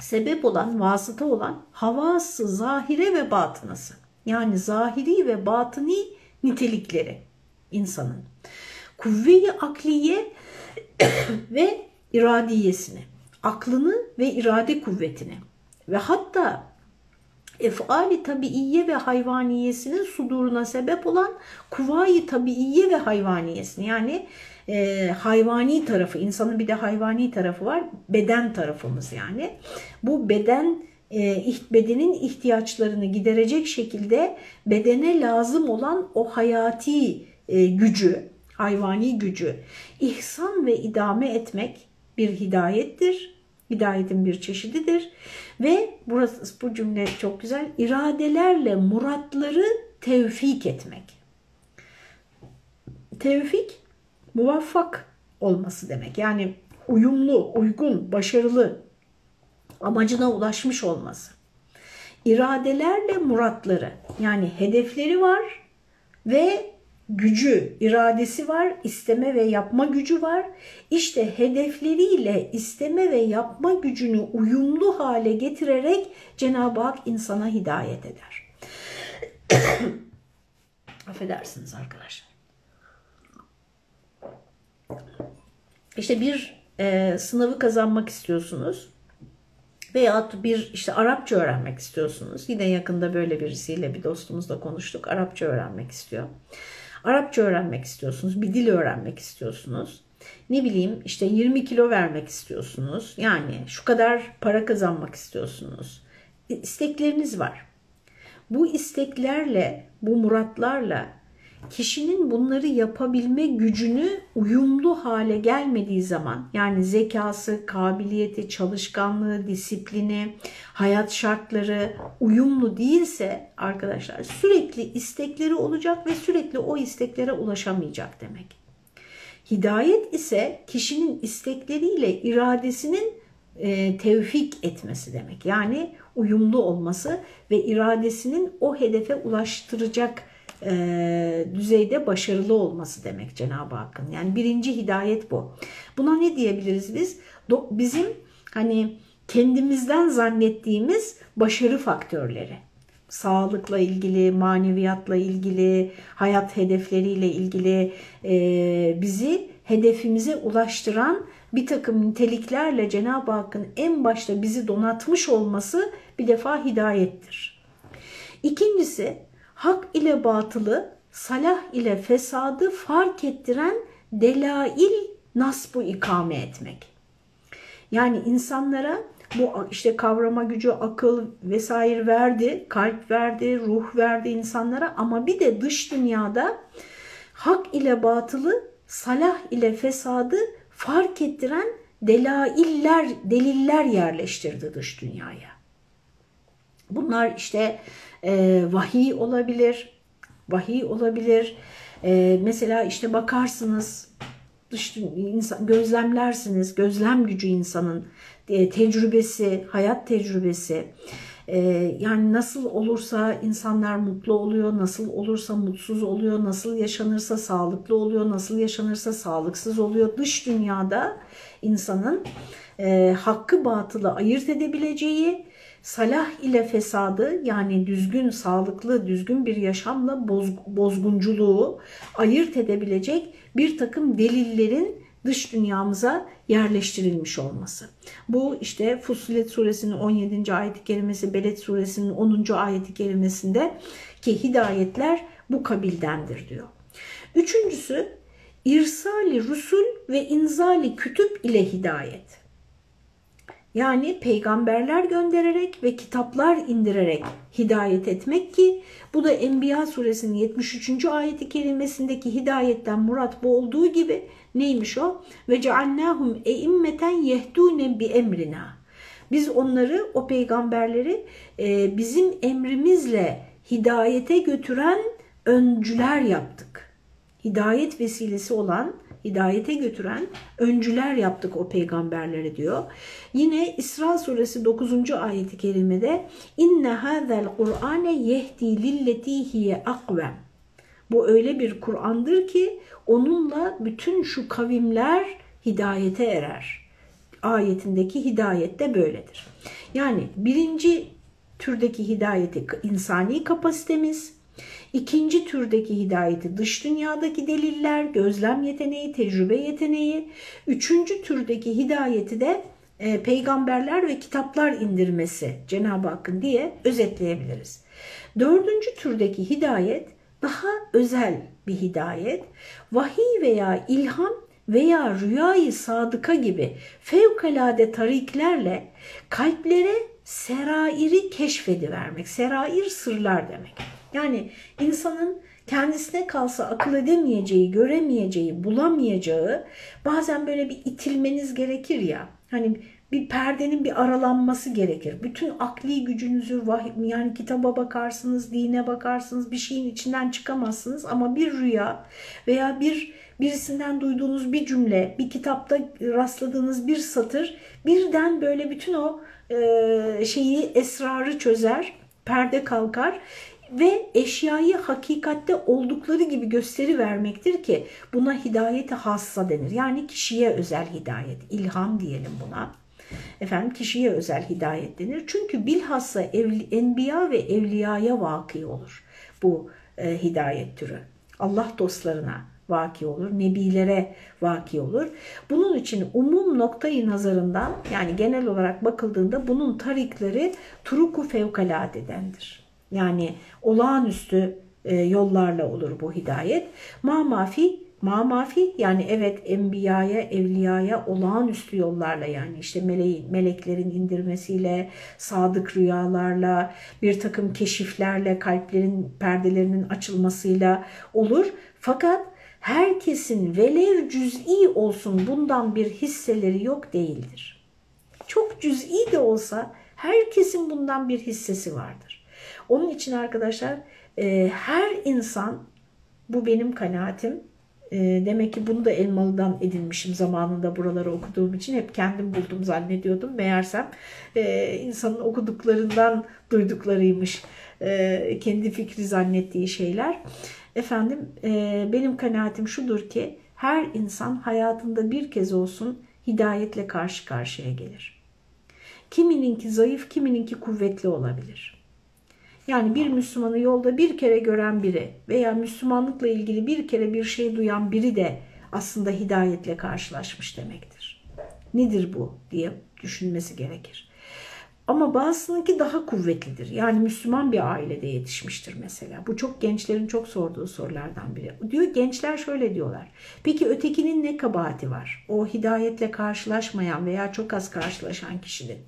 [SPEAKER 1] sebep olan, vasıta olan havası, zahire ve batınası. Yani zahiri ve batıni nitelikleri insanın. Kuvve-i akliye *clears throat* ve iradiyesini aklını ve irade kuvvetini ve hatta efali tabiiye ve hayvaniyesinin suduruna sebep olan kuvayı tabiiye ve hayvaniyesini yani e, hayvani tarafı insanın bir de hayvani tarafı var beden tarafımız yani. Bu beden e, bedenin ihtiyaçlarını giderecek şekilde bedene lazım olan o hayati e, gücü hayvani gücü ihsan ve idame etmek bir hidayettir. Hidayetin bir çeşididir. Ve burası bu cümle çok güzel. İradelerle muratları tevfik etmek. Tevfik muvaffak olması demek. Yani uyumlu, uygun, başarılı amacına ulaşmış olması. İradelerle muratları yani hedefleri var ve gücü, iradesi var, isteme ve yapma gücü var. İşte hedefleriyle isteme ve yapma gücünü uyumlu hale getirerek Cenab-ı Hak insana hidayet eder. *coughs* Affedersiniz arkadaşlar. İşte bir e, sınavı kazanmak istiyorsunuz veyahut bir işte Arapça öğrenmek istiyorsunuz. Yine yakında böyle birisiyle bir dostumuzla konuştuk. Arapça öğrenmek istiyor. Arapça öğrenmek istiyorsunuz, bir dil öğrenmek istiyorsunuz. Ne bileyim işte 20 kilo vermek istiyorsunuz. Yani şu kadar para kazanmak istiyorsunuz. İstekleriniz var. Bu isteklerle, bu muratlarla kişinin bunları yapabilme gücünü uyumlu hale gelmediği zaman yani zekası, kabiliyeti, çalışkanlığı, disiplini, hayat şartları uyumlu değilse arkadaşlar sürekli istekleri olacak ve sürekli o isteklere ulaşamayacak demek. Hidayet ise kişinin istekleriyle iradesinin e, tevfik etmesi demek. Yani uyumlu olması ve iradesinin o hedefe ulaştıracak e, düzeyde başarılı olması demek Cenab-ı Hakk'ın. Yani birinci hidayet bu. Buna ne diyebiliriz biz? Do, bizim hani kendimizden zannettiğimiz başarı faktörleri. Sağlıkla ilgili, maneviyatla ilgili, hayat hedefleriyle ilgili e, bizi hedefimize ulaştıran bir takım niteliklerle Cenab-ı Hakk'ın en başta bizi donatmış olması bir defa hidayettir. İkincisi hak ile batılı, salah ile fesadı fark ettiren delail nasbu ikame etmek. Yani insanlara bu işte kavrama gücü, akıl vesaire verdi, kalp verdi, ruh verdi insanlara ama bir de dış dünyada hak ile batılı, salah ile fesadı fark ettiren delailler, deliller yerleştirdi dış dünyaya. Bunlar işte e, vahiy olabilir, vahiy olabilir. E, mesela işte bakarsınız, dış insan, gözlemlersiniz, gözlem gücü insanın e, tecrübesi, hayat tecrübesi. E, yani nasıl olursa insanlar mutlu oluyor, nasıl olursa mutsuz oluyor, nasıl yaşanırsa sağlıklı oluyor, nasıl yaşanırsa sağlıksız oluyor. Dış dünyada insanın e, hakkı batılı ayırt edebileceği, salah ile fesadı yani düzgün, sağlıklı, düzgün bir yaşamla boz, bozgunculuğu ayırt edebilecek bir takım delillerin dış dünyamıza yerleştirilmiş olması. Bu işte Fussilet suresinin 17. ayeti kelimesi, Beled suresinin 10. ayeti kelimesinde ki hidayetler bu kabildendir diyor. Üçüncüsü irsali rusul ve inzali kütüp ile hidayet. Yani peygamberler göndererek ve kitaplar indirerek hidayet etmek ki bu da Enbiya suresinin 73. ayeti kelimesindeki hidayetten murat bu olduğu gibi neymiş o? Ve ceallâhum eimmeten yehdûne bi emrina. Biz onları, o peygamberleri e, bizim emrimizle hidayete götüren öncüler yaptık. Hidayet vesilesi olan hidayete götüren öncüler yaptık o peygamberlere diyor. Yine İsra suresi 9. ayeti kerimede inne hazel Kur'ane yehdi lilleti hiye akvem. Bu öyle bir Kur'an'dır ki onunla bütün şu kavimler hidayete erer. Ayetindeki hidayet de böyledir. Yani birinci türdeki hidayeti insani kapasitemiz, İkinci türdeki hidayeti dış dünyadaki deliller, gözlem yeteneği, tecrübe yeteneği. Üçüncü türdeki hidayeti de e, peygamberler ve kitaplar indirmesi Cenab-ı Hakk'ın diye özetleyebiliriz. Dördüncü türdeki hidayet daha özel bir hidayet. Vahiy veya ilham veya rüyayı sadıka gibi fevkalade tariklerle kalplere serairi keşfedivermek. Serair sırlar demek. Yani insanın kendisine kalsa akıl edemeyeceği, göremeyeceği, bulamayacağı bazen böyle bir itilmeniz gerekir ya. Hani bir perdenin bir aralanması gerekir. Bütün akli gücünüzü yani kitaba bakarsınız, dine bakarsınız, bir şeyin içinden çıkamazsınız ama bir rüya veya bir birisinden duyduğunuz bir cümle, bir kitapta rastladığınız bir satır birden böyle bütün o şeyi esrarı çözer, perde kalkar ve eşyayı hakikatte oldukları gibi gösteri vermektir ki buna hidayeti hassa denir. Yani kişiye özel hidayet, ilham diyelim buna. Efendim kişiye özel hidayet denir. Çünkü bilhassa evli, enbiya ve evliyaya vakı olur bu e, hidayet türü. Allah dostlarına vaki olur, nebilere vaki olur. Bunun için umum noktayı nazarından yani genel olarak bakıldığında bunun tarikleri turuku fevkaladedendir. Yani olağanüstü e, yollarla olur bu hidayet. Ma mafi, ma mafi yani evet enbiyaya, evliyaya olağanüstü yollarla yani işte meleğin, meleklerin indirmesiyle, sadık rüyalarla, bir takım keşiflerle, kalplerin perdelerinin açılmasıyla olur. Fakat herkesin velev cüz'i olsun bundan bir hisseleri yok değildir. Çok cüz'i de olsa herkesin bundan bir hissesi vardır. Onun için arkadaşlar e, her insan bu benim kanaatim. E, demek ki bunu da Elmalı'dan edinmişim zamanında buraları okuduğum için. Hep kendim buldum zannediyordum. Meğersem e, insanın okuduklarından duyduklarıymış. E, kendi fikri zannettiği şeyler. Efendim e, benim kanaatim şudur ki her insan hayatında bir kez olsun hidayetle karşı karşıya gelir. Kimininki zayıf, kimininki kuvvetli olabilir. Yani bir Müslümanı yolda bir kere gören biri veya Müslümanlıkla ilgili bir kere bir şey duyan biri de aslında hidayetle karşılaşmış demektir. Nedir bu diye düşünmesi gerekir. Ama bazısınınki daha kuvvetlidir. Yani Müslüman bir ailede yetişmiştir mesela. Bu çok gençlerin çok sorduğu sorulardan biri. Diyor gençler şöyle diyorlar. Peki ötekinin ne kabahati var? O hidayetle karşılaşmayan veya çok az karşılaşan kişinin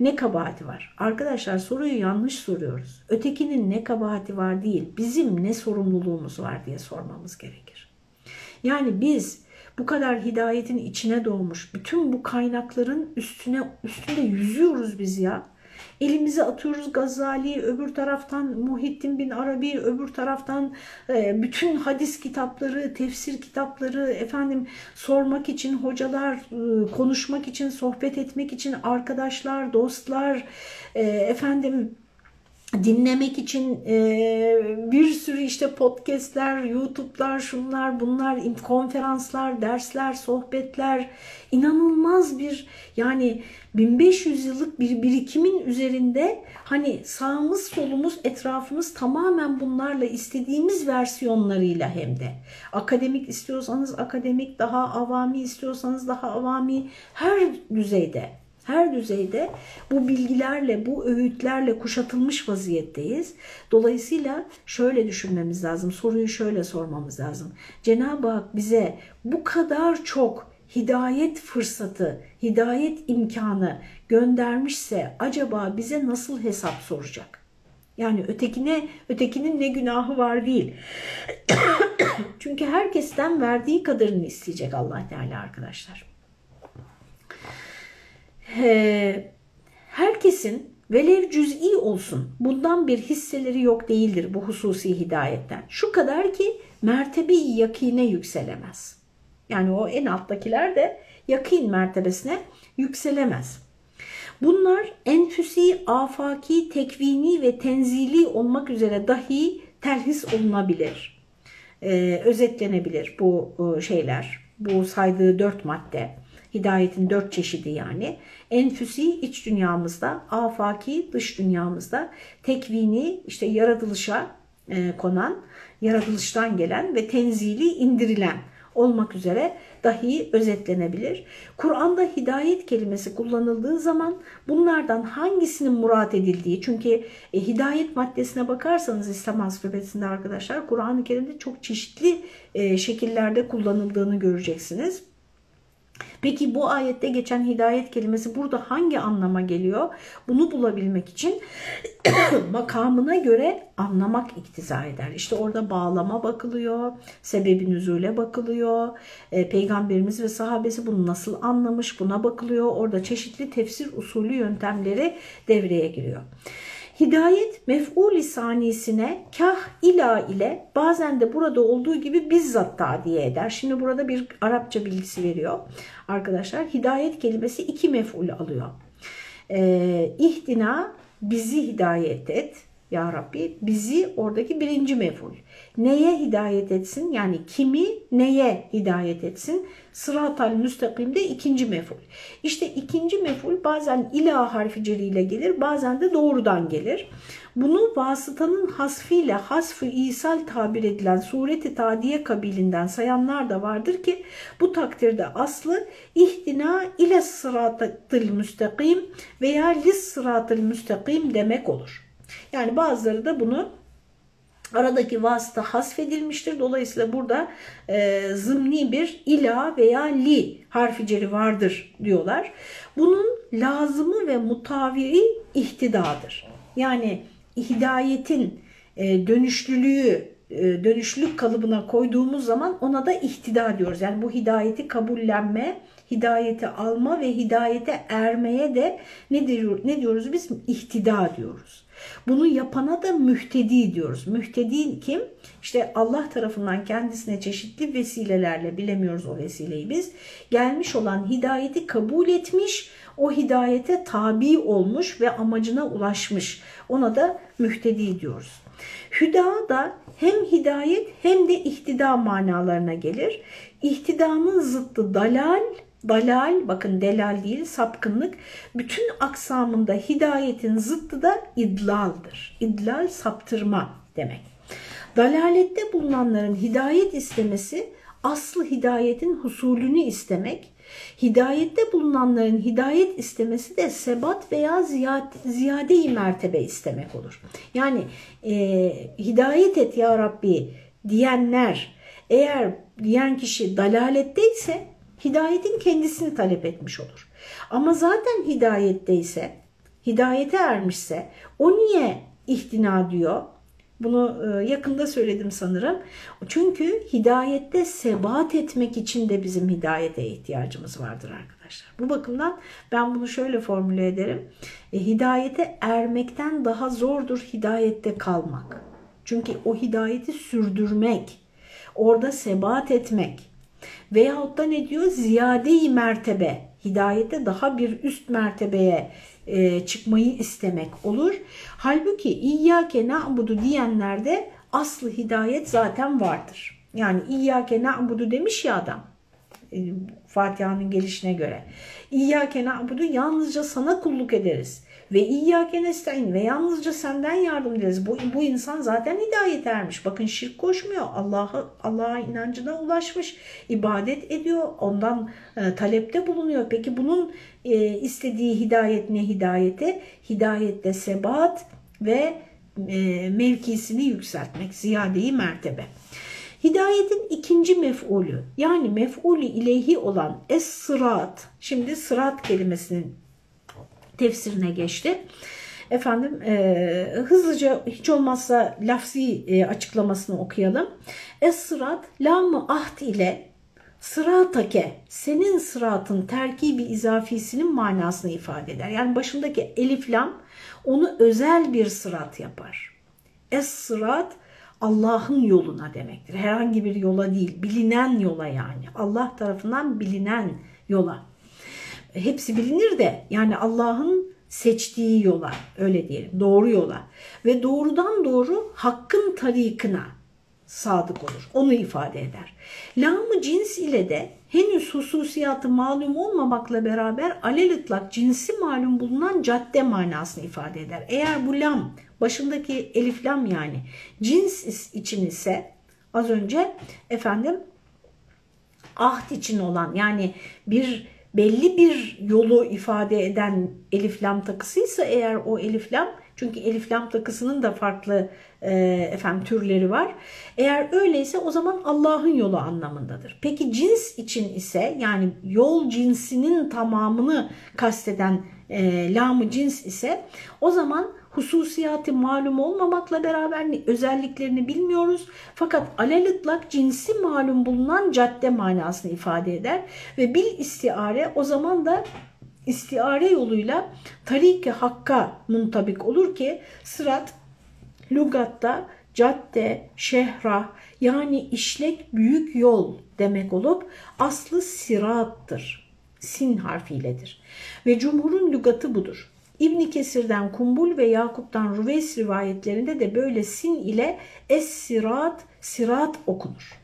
[SPEAKER 1] ne kabahati var? Arkadaşlar soruyu yanlış soruyoruz. Ötekinin ne kabahati var değil, bizim ne sorumluluğumuz var diye sormamız gerekir. Yani biz bu kadar hidayetin içine doğmuş, bütün bu kaynakların üstüne üstünde yüzüyoruz biz ya. Elimize atıyoruz Gazali, öbür taraftan Muhittin bin Arabi, öbür taraftan e, bütün hadis kitapları, tefsir kitapları, efendim sormak için hocalar, e, konuşmak için, sohbet etmek için arkadaşlar, dostlar, e, efendim dinlemek için e, bir sürü işte podcastler, YouTube'lar, şunlar, bunlar, konferanslar, dersler, sohbetler inanılmaz bir yani 1500 yıllık bir birikimin üzerinde hani sağımız solumuz etrafımız tamamen bunlarla istediğimiz versiyonlarıyla hem de. Akademik istiyorsanız akademik daha avami istiyorsanız daha avami her düzeyde her düzeyde bu bilgilerle, bu öğütlerle kuşatılmış vaziyetteyiz. Dolayısıyla şöyle düşünmemiz lazım, soruyu şöyle sormamız lazım. Cenab-ı Hak bize bu kadar çok hidayet fırsatı, hidayet imkanı göndermişse acaba bize nasıl hesap soracak? Yani ötekine, ötekinin ne günahı var değil. *coughs* Çünkü herkesten verdiği kadarını isteyecek Allah Teala arkadaşlar herkesin velev cüz'i olsun bundan bir hisseleri yok değildir bu hususi hidayetten. Şu kadar ki mertebeyi yakine yükselemez. Yani o en alttakiler de yakin mertebesine yükselemez. Bunlar enfüsi, afaki, tekvini ve tenzili olmak üzere dahi terhis olunabilir. Ee, özetlenebilir bu şeyler, bu saydığı dört madde. Hidayetin dört çeşidi yani. Enfüsi iç dünyamızda, afaki dış dünyamızda, tekvini işte yaratılışa e, konan, yaratılıştan gelen ve tenzili indirilen olmak üzere dahi özetlenebilir. Kur'an'da hidayet kelimesi kullanıldığı zaman bunlardan hangisinin murat edildiği çünkü e, hidayet maddesine bakarsanız İslam Ansiklopedisinde arkadaşlar Kur'an-ı Kerim'de çok çeşitli e, şekillerde kullanıldığını göreceksiniz. Peki bu ayette geçen hidayet kelimesi burada hangi anlama geliyor? Bunu bulabilmek için *clears throat* makamına göre anlamak iktiza eder. İşte orada bağlama bakılıyor, sebebi nüzule bakılıyor, e, peygamberimiz ve sahabesi bunu nasıl anlamış buna bakılıyor. Orada çeşitli tefsir usulü yöntemleri devreye giriyor. Hidayet mef'ul sanisine kah ila ile bazen de burada olduğu gibi bizzat tadiye eder. Şimdi burada bir Arapça bilgisi veriyor arkadaşlar. Hidayet kelimesi iki mef'ul alıyor. Ee, ihtina bizi hidayet et ya Rabbi bizi oradaki birinci mef'ul. Neye hidayet etsin? Yani kimi neye hidayet etsin? Sıratal müstakimde ikinci mef'ul. İşte ikinci mef'ul bazen ila harfi celiyle gelir bazen de doğrudan gelir. Bunu vasıtanın hasfiyle hasfı isal tabir edilen sureti tadiye kabilinden sayanlar da vardır ki bu takdirde aslı ihtina ile sıratıl müstakim veya lis sıratıl müstakim demek olur. Yani bazıları da bunu aradaki vasıta hasfedilmiştir. Dolayısıyla burada e, zımni bir ila veya li harficeri vardır diyorlar. Bunun lazımı ve mutaviri ihtidadır. Yani hidayetin e, dönüşlülüğü, e, dönüşlülük kalıbına koyduğumuz zaman ona da ihtida diyoruz. Yani bu hidayeti kabullenme, hidayeti alma ve hidayete ermeye de ne, diyor, ne diyoruz biz? İhtida diyoruz. Bunu yapana da mühtedi diyoruz. Mühtedi kim? İşte Allah tarafından kendisine çeşitli vesilelerle bilemiyoruz o vesileyi biz. Gelmiş olan hidayeti kabul etmiş, o hidayete tabi olmuş ve amacına ulaşmış. Ona da mühtedi diyoruz. Hüda da hem hidayet hem de ihtida manalarına gelir. İhtidanın zıttı dalal, dalal bakın delal değil sapkınlık bütün aksamında hidayetin zıttı da idlaldır. İdlal saptırma demek. Dalalette bulunanların hidayet istemesi aslı hidayetin husulünü istemek Hidayette bulunanların hidayet istemesi de sebat veya ziyade-i mertebe istemek olur. Yani e, hidayet et ya Rabbi diyenler eğer diyen kişi dalaletteyse hidayetin kendisini talep etmiş olur. Ama zaten hidayetteyse, hidayete ermişse o niye ihtina diyor? Bunu e, yakında söyledim sanırım. Çünkü hidayette sebat etmek için de bizim hidayete ihtiyacımız vardır arkadaşlar. Bu bakımdan ben bunu şöyle formüle ederim. E, hidayete ermekten daha zordur hidayette kalmak. Çünkü o hidayeti sürdürmek, orada sebat etmek veyahut da ne diyor? Ziyade-i mertebe, hidayete daha bir üst mertebeye e, çıkmayı istemek olur. Halbuki İyyâke na'budu diyenlerde aslı hidayet zaten vardır. Yani İyyâke na'budu demiş ya adam e, Fatiha'nın gelişine göre. İyyâke na'budu yalnızca sana kulluk ederiz. Ve İyyâke nestaîn ve yalnızca senden yardım ederiz. Bu, bu insan zaten hidayet ermiş. Bakın şirk koşmuyor. Allah'a Allah'a inancına ulaşmış. ibadet ediyor. Ondan e, talepte bulunuyor. Peki bunun e, istediği hidayet ne hidayete? Hidayette sebat ve e, mevkisini yükseltmek. Ziyadeyi mertebe. Hidayetin ikinci mef'ulü yani mef'ulü ileyhi olan es-sırat. Şimdi sırat kelimesinin tefsirine geçti. Efendim e, hızlıca hiç olmazsa lafzi e, açıklamasını okuyalım. Es-sırat lam ahd ile sıratake senin sıratın terkibi izafisinin manasını ifade eder. Yani başındaki elif lam onu özel bir sırat yapar. Es-sırat Allah'ın yoluna demektir. Herhangi bir yola değil, bilinen yola yani. Allah tarafından bilinen yola. Hepsi bilinir de yani Allah'ın seçtiği yola öyle diyelim doğru yola ve doğrudan doğru hakkın tarikına sadık olur. Onu ifade eder. Lamı cins ile de henüz hususiyatı malum olmamakla beraber alelitlak cinsi malum bulunan cadde manasını ifade eder. Eğer bu lam başındaki elif lam yani cins için ise az önce efendim ahd için olan yani bir belli bir yolu ifade eden elif lam takısıysa eğer o elif lam çünkü elif lam takısının da farklı e, efendim türleri var. Eğer öyleyse o zaman Allah'ın yolu anlamındadır. Peki cins için ise yani yol cinsinin tamamını kasteden e, lamı cins ise o zaman hususiyatı malum olmamakla beraber özelliklerini bilmiyoruz. Fakat alelitlak cinsi malum bulunan cadde manasını ifade eder. Ve bil istiare o zaman da istiare yoluyla tarik hakka muntabik olur ki sırat lugatta cadde, şehra yani işlek büyük yol demek olup aslı sirattır. Sin harfiyledir. Ve cumhurun lügatı budur. İbn Kesir'den Kumbul ve Yakup'tan Ruveys rivayetlerinde de böyle sin ile es-sirat, sirat okunur.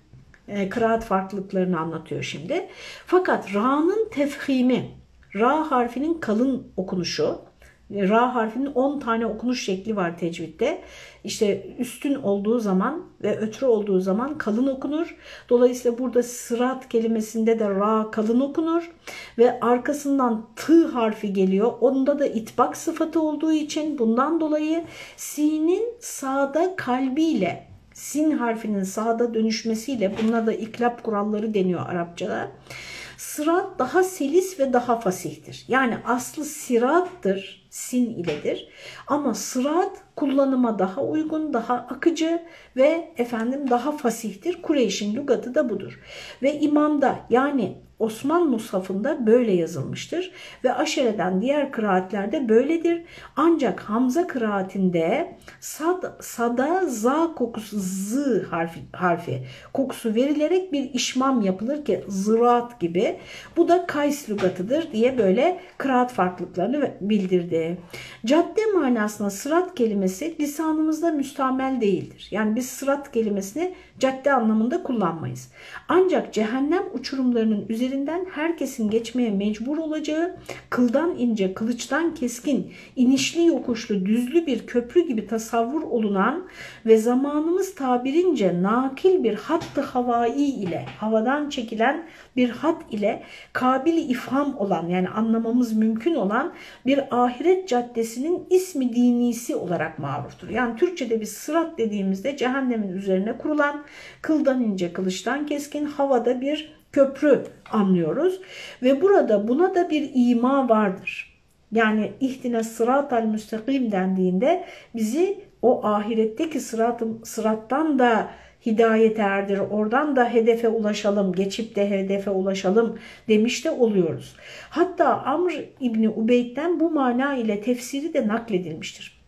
[SPEAKER 1] E, kıraat farklılıklarını anlatıyor şimdi. Fakat ra'nın tefhimi, ra harfinin kalın okunuşu, Ra harfinin 10 tane okunuş şekli var tecvitte. İşte üstün olduğu zaman ve ötrü olduğu zaman kalın okunur. Dolayısıyla burada sırat kelimesinde de ra kalın okunur. Ve arkasından t harfi geliyor. Onda da itbak sıfatı olduğu için bundan dolayı sinin sağda kalbiyle sin harfinin sağda dönüşmesiyle bunlar da iklap kuralları deniyor Arapçada. Sırat daha selis ve daha fasihtir. Yani aslı sirattır sin iledir. Ama sırat kullanıma daha uygun, daha akıcı ve efendim daha fasihtir. Kureyş'in lügatı da budur. Ve imamda yani Osman Mushaf'ında böyle yazılmıştır ve aşereden diğer kıraatlerde böyledir. Ancak Hamza kıraatinde sad, sada za kokusu z harfi, harfi kokusu verilerek bir işmam yapılır ki zırat gibi. Bu da kays lügatıdır diye böyle kıraat farklılıklarını bildirdi. Cadde manasına sırat kelimesi lisanımızda müstamel değildir. Yani biz sırat kelimesini cadde anlamında kullanmayız. Ancak cehennem uçurumlarının üzerinde üzerinden herkesin geçmeye mecbur olacağı, kıldan ince, kılıçtan keskin, inişli yokuşlu, düzlü bir köprü gibi tasavvur olunan ve zamanımız tabirince nakil bir hattı havai ile, havadan çekilen bir hat ile kabili ifham olan yani anlamamız mümkün olan bir ahiret caddesinin ismi dinisi olarak maruftur. Yani Türkçe'de bir sırat dediğimizde cehennemin üzerine kurulan kıldan ince kılıçtan keskin havada bir köprü anlıyoruz. Ve burada buna da bir ima vardır. Yani ihtine sıratal müstakim dendiğinde bizi o ahiretteki sırat, sırattan da hidayet erdir. Oradan da hedefe ulaşalım, geçip de hedefe ulaşalım demiş de oluyoruz. Hatta Amr İbni Ubeyd'den bu mana ile tefsiri de nakledilmiştir.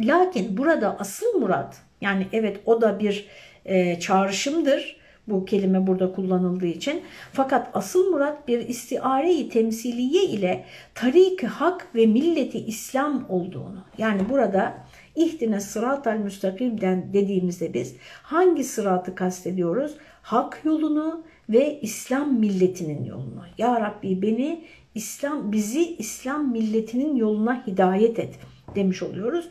[SPEAKER 1] Lakin burada asıl murat yani evet o da bir e, çağrışımdır bu kelime burada kullanıldığı için. Fakat asıl murat bir istiare-i temsiliye ile tarik hak ve milleti İslam olduğunu. Yani burada ihtine sıratel müstakimden dediğimizde biz hangi sıratı kastediyoruz? Hak yolunu ve İslam milletinin yolunu. Ya Rabbi beni İslam bizi İslam milletinin yoluna hidayet et demiş oluyoruz.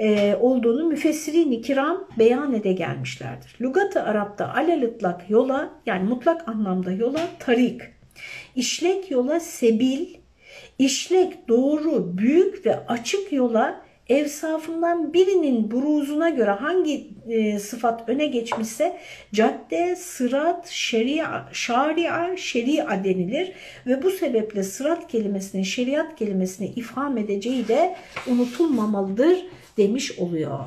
[SPEAKER 1] Ee, olduğunu müfessirin kiram beyan ede gelmişlerdir. Lugat-ı Arap'ta alelitlak yola yani mutlak anlamda yola tarik, işlek yola sebil, işlek doğru, büyük ve açık yola evsafından birinin buruzuna göre hangi e, sıfat öne geçmişse cadde, sırat, şeria, şaria, şeria denilir ve bu sebeple sırat kelimesini, şeriat kelimesini ifham edeceği de unutulmamalıdır demiş oluyor.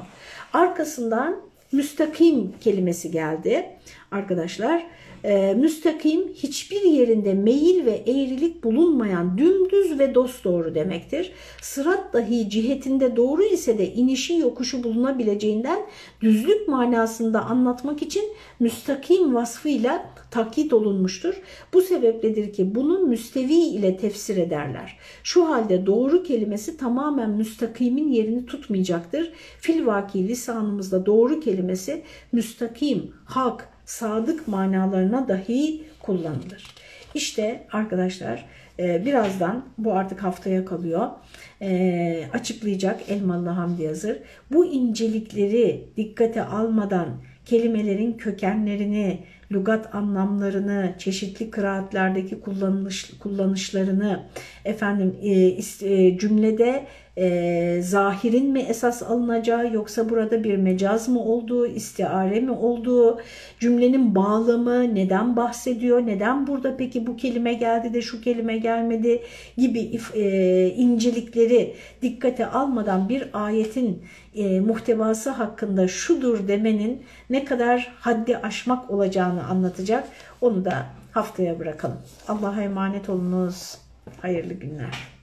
[SPEAKER 1] Arkasından müstakim kelimesi geldi arkadaşlar. E, müstakim hiçbir yerinde meyil ve eğrilik bulunmayan dümdüz ve dosdoğru demektir. Sırat dahi cihetinde doğru ise de inişi yokuşu bulunabileceğinden düzlük manasında anlatmak için müstakim vasfıyla takkit olunmuştur. Bu sebepledir ki bunu müstevi ile tefsir ederler. Şu halde doğru kelimesi tamamen müstakimin yerini tutmayacaktır. Filvaki lisanımızda doğru kelimesi müstakim, hak, sadık manalarına dahi kullanılır. İşte arkadaşlar e, birazdan bu artık haftaya kalıyor e, açıklayacak Elmalı Hamdi Yazır. Bu incelikleri dikkate almadan kelimelerin kökenlerini, lügat anlamlarını, çeşitli kıraatlerdeki kullanış, kullanışlarını, efendim e, cümlede e, zahirin mi esas alınacağı yoksa burada bir mecaz mı olduğu, istiare mi olduğu, cümlenin bağlamı, neden bahsediyor, neden burada peki bu kelime geldi de şu kelime gelmedi gibi e, incelikleri dikkate almadan bir ayetin e, muhtevası hakkında şudur demenin ne kadar haddi aşmak olacağını anlatacak. Onu da haftaya bırakalım. Allah'a emanet olunuz. Hayırlı günler.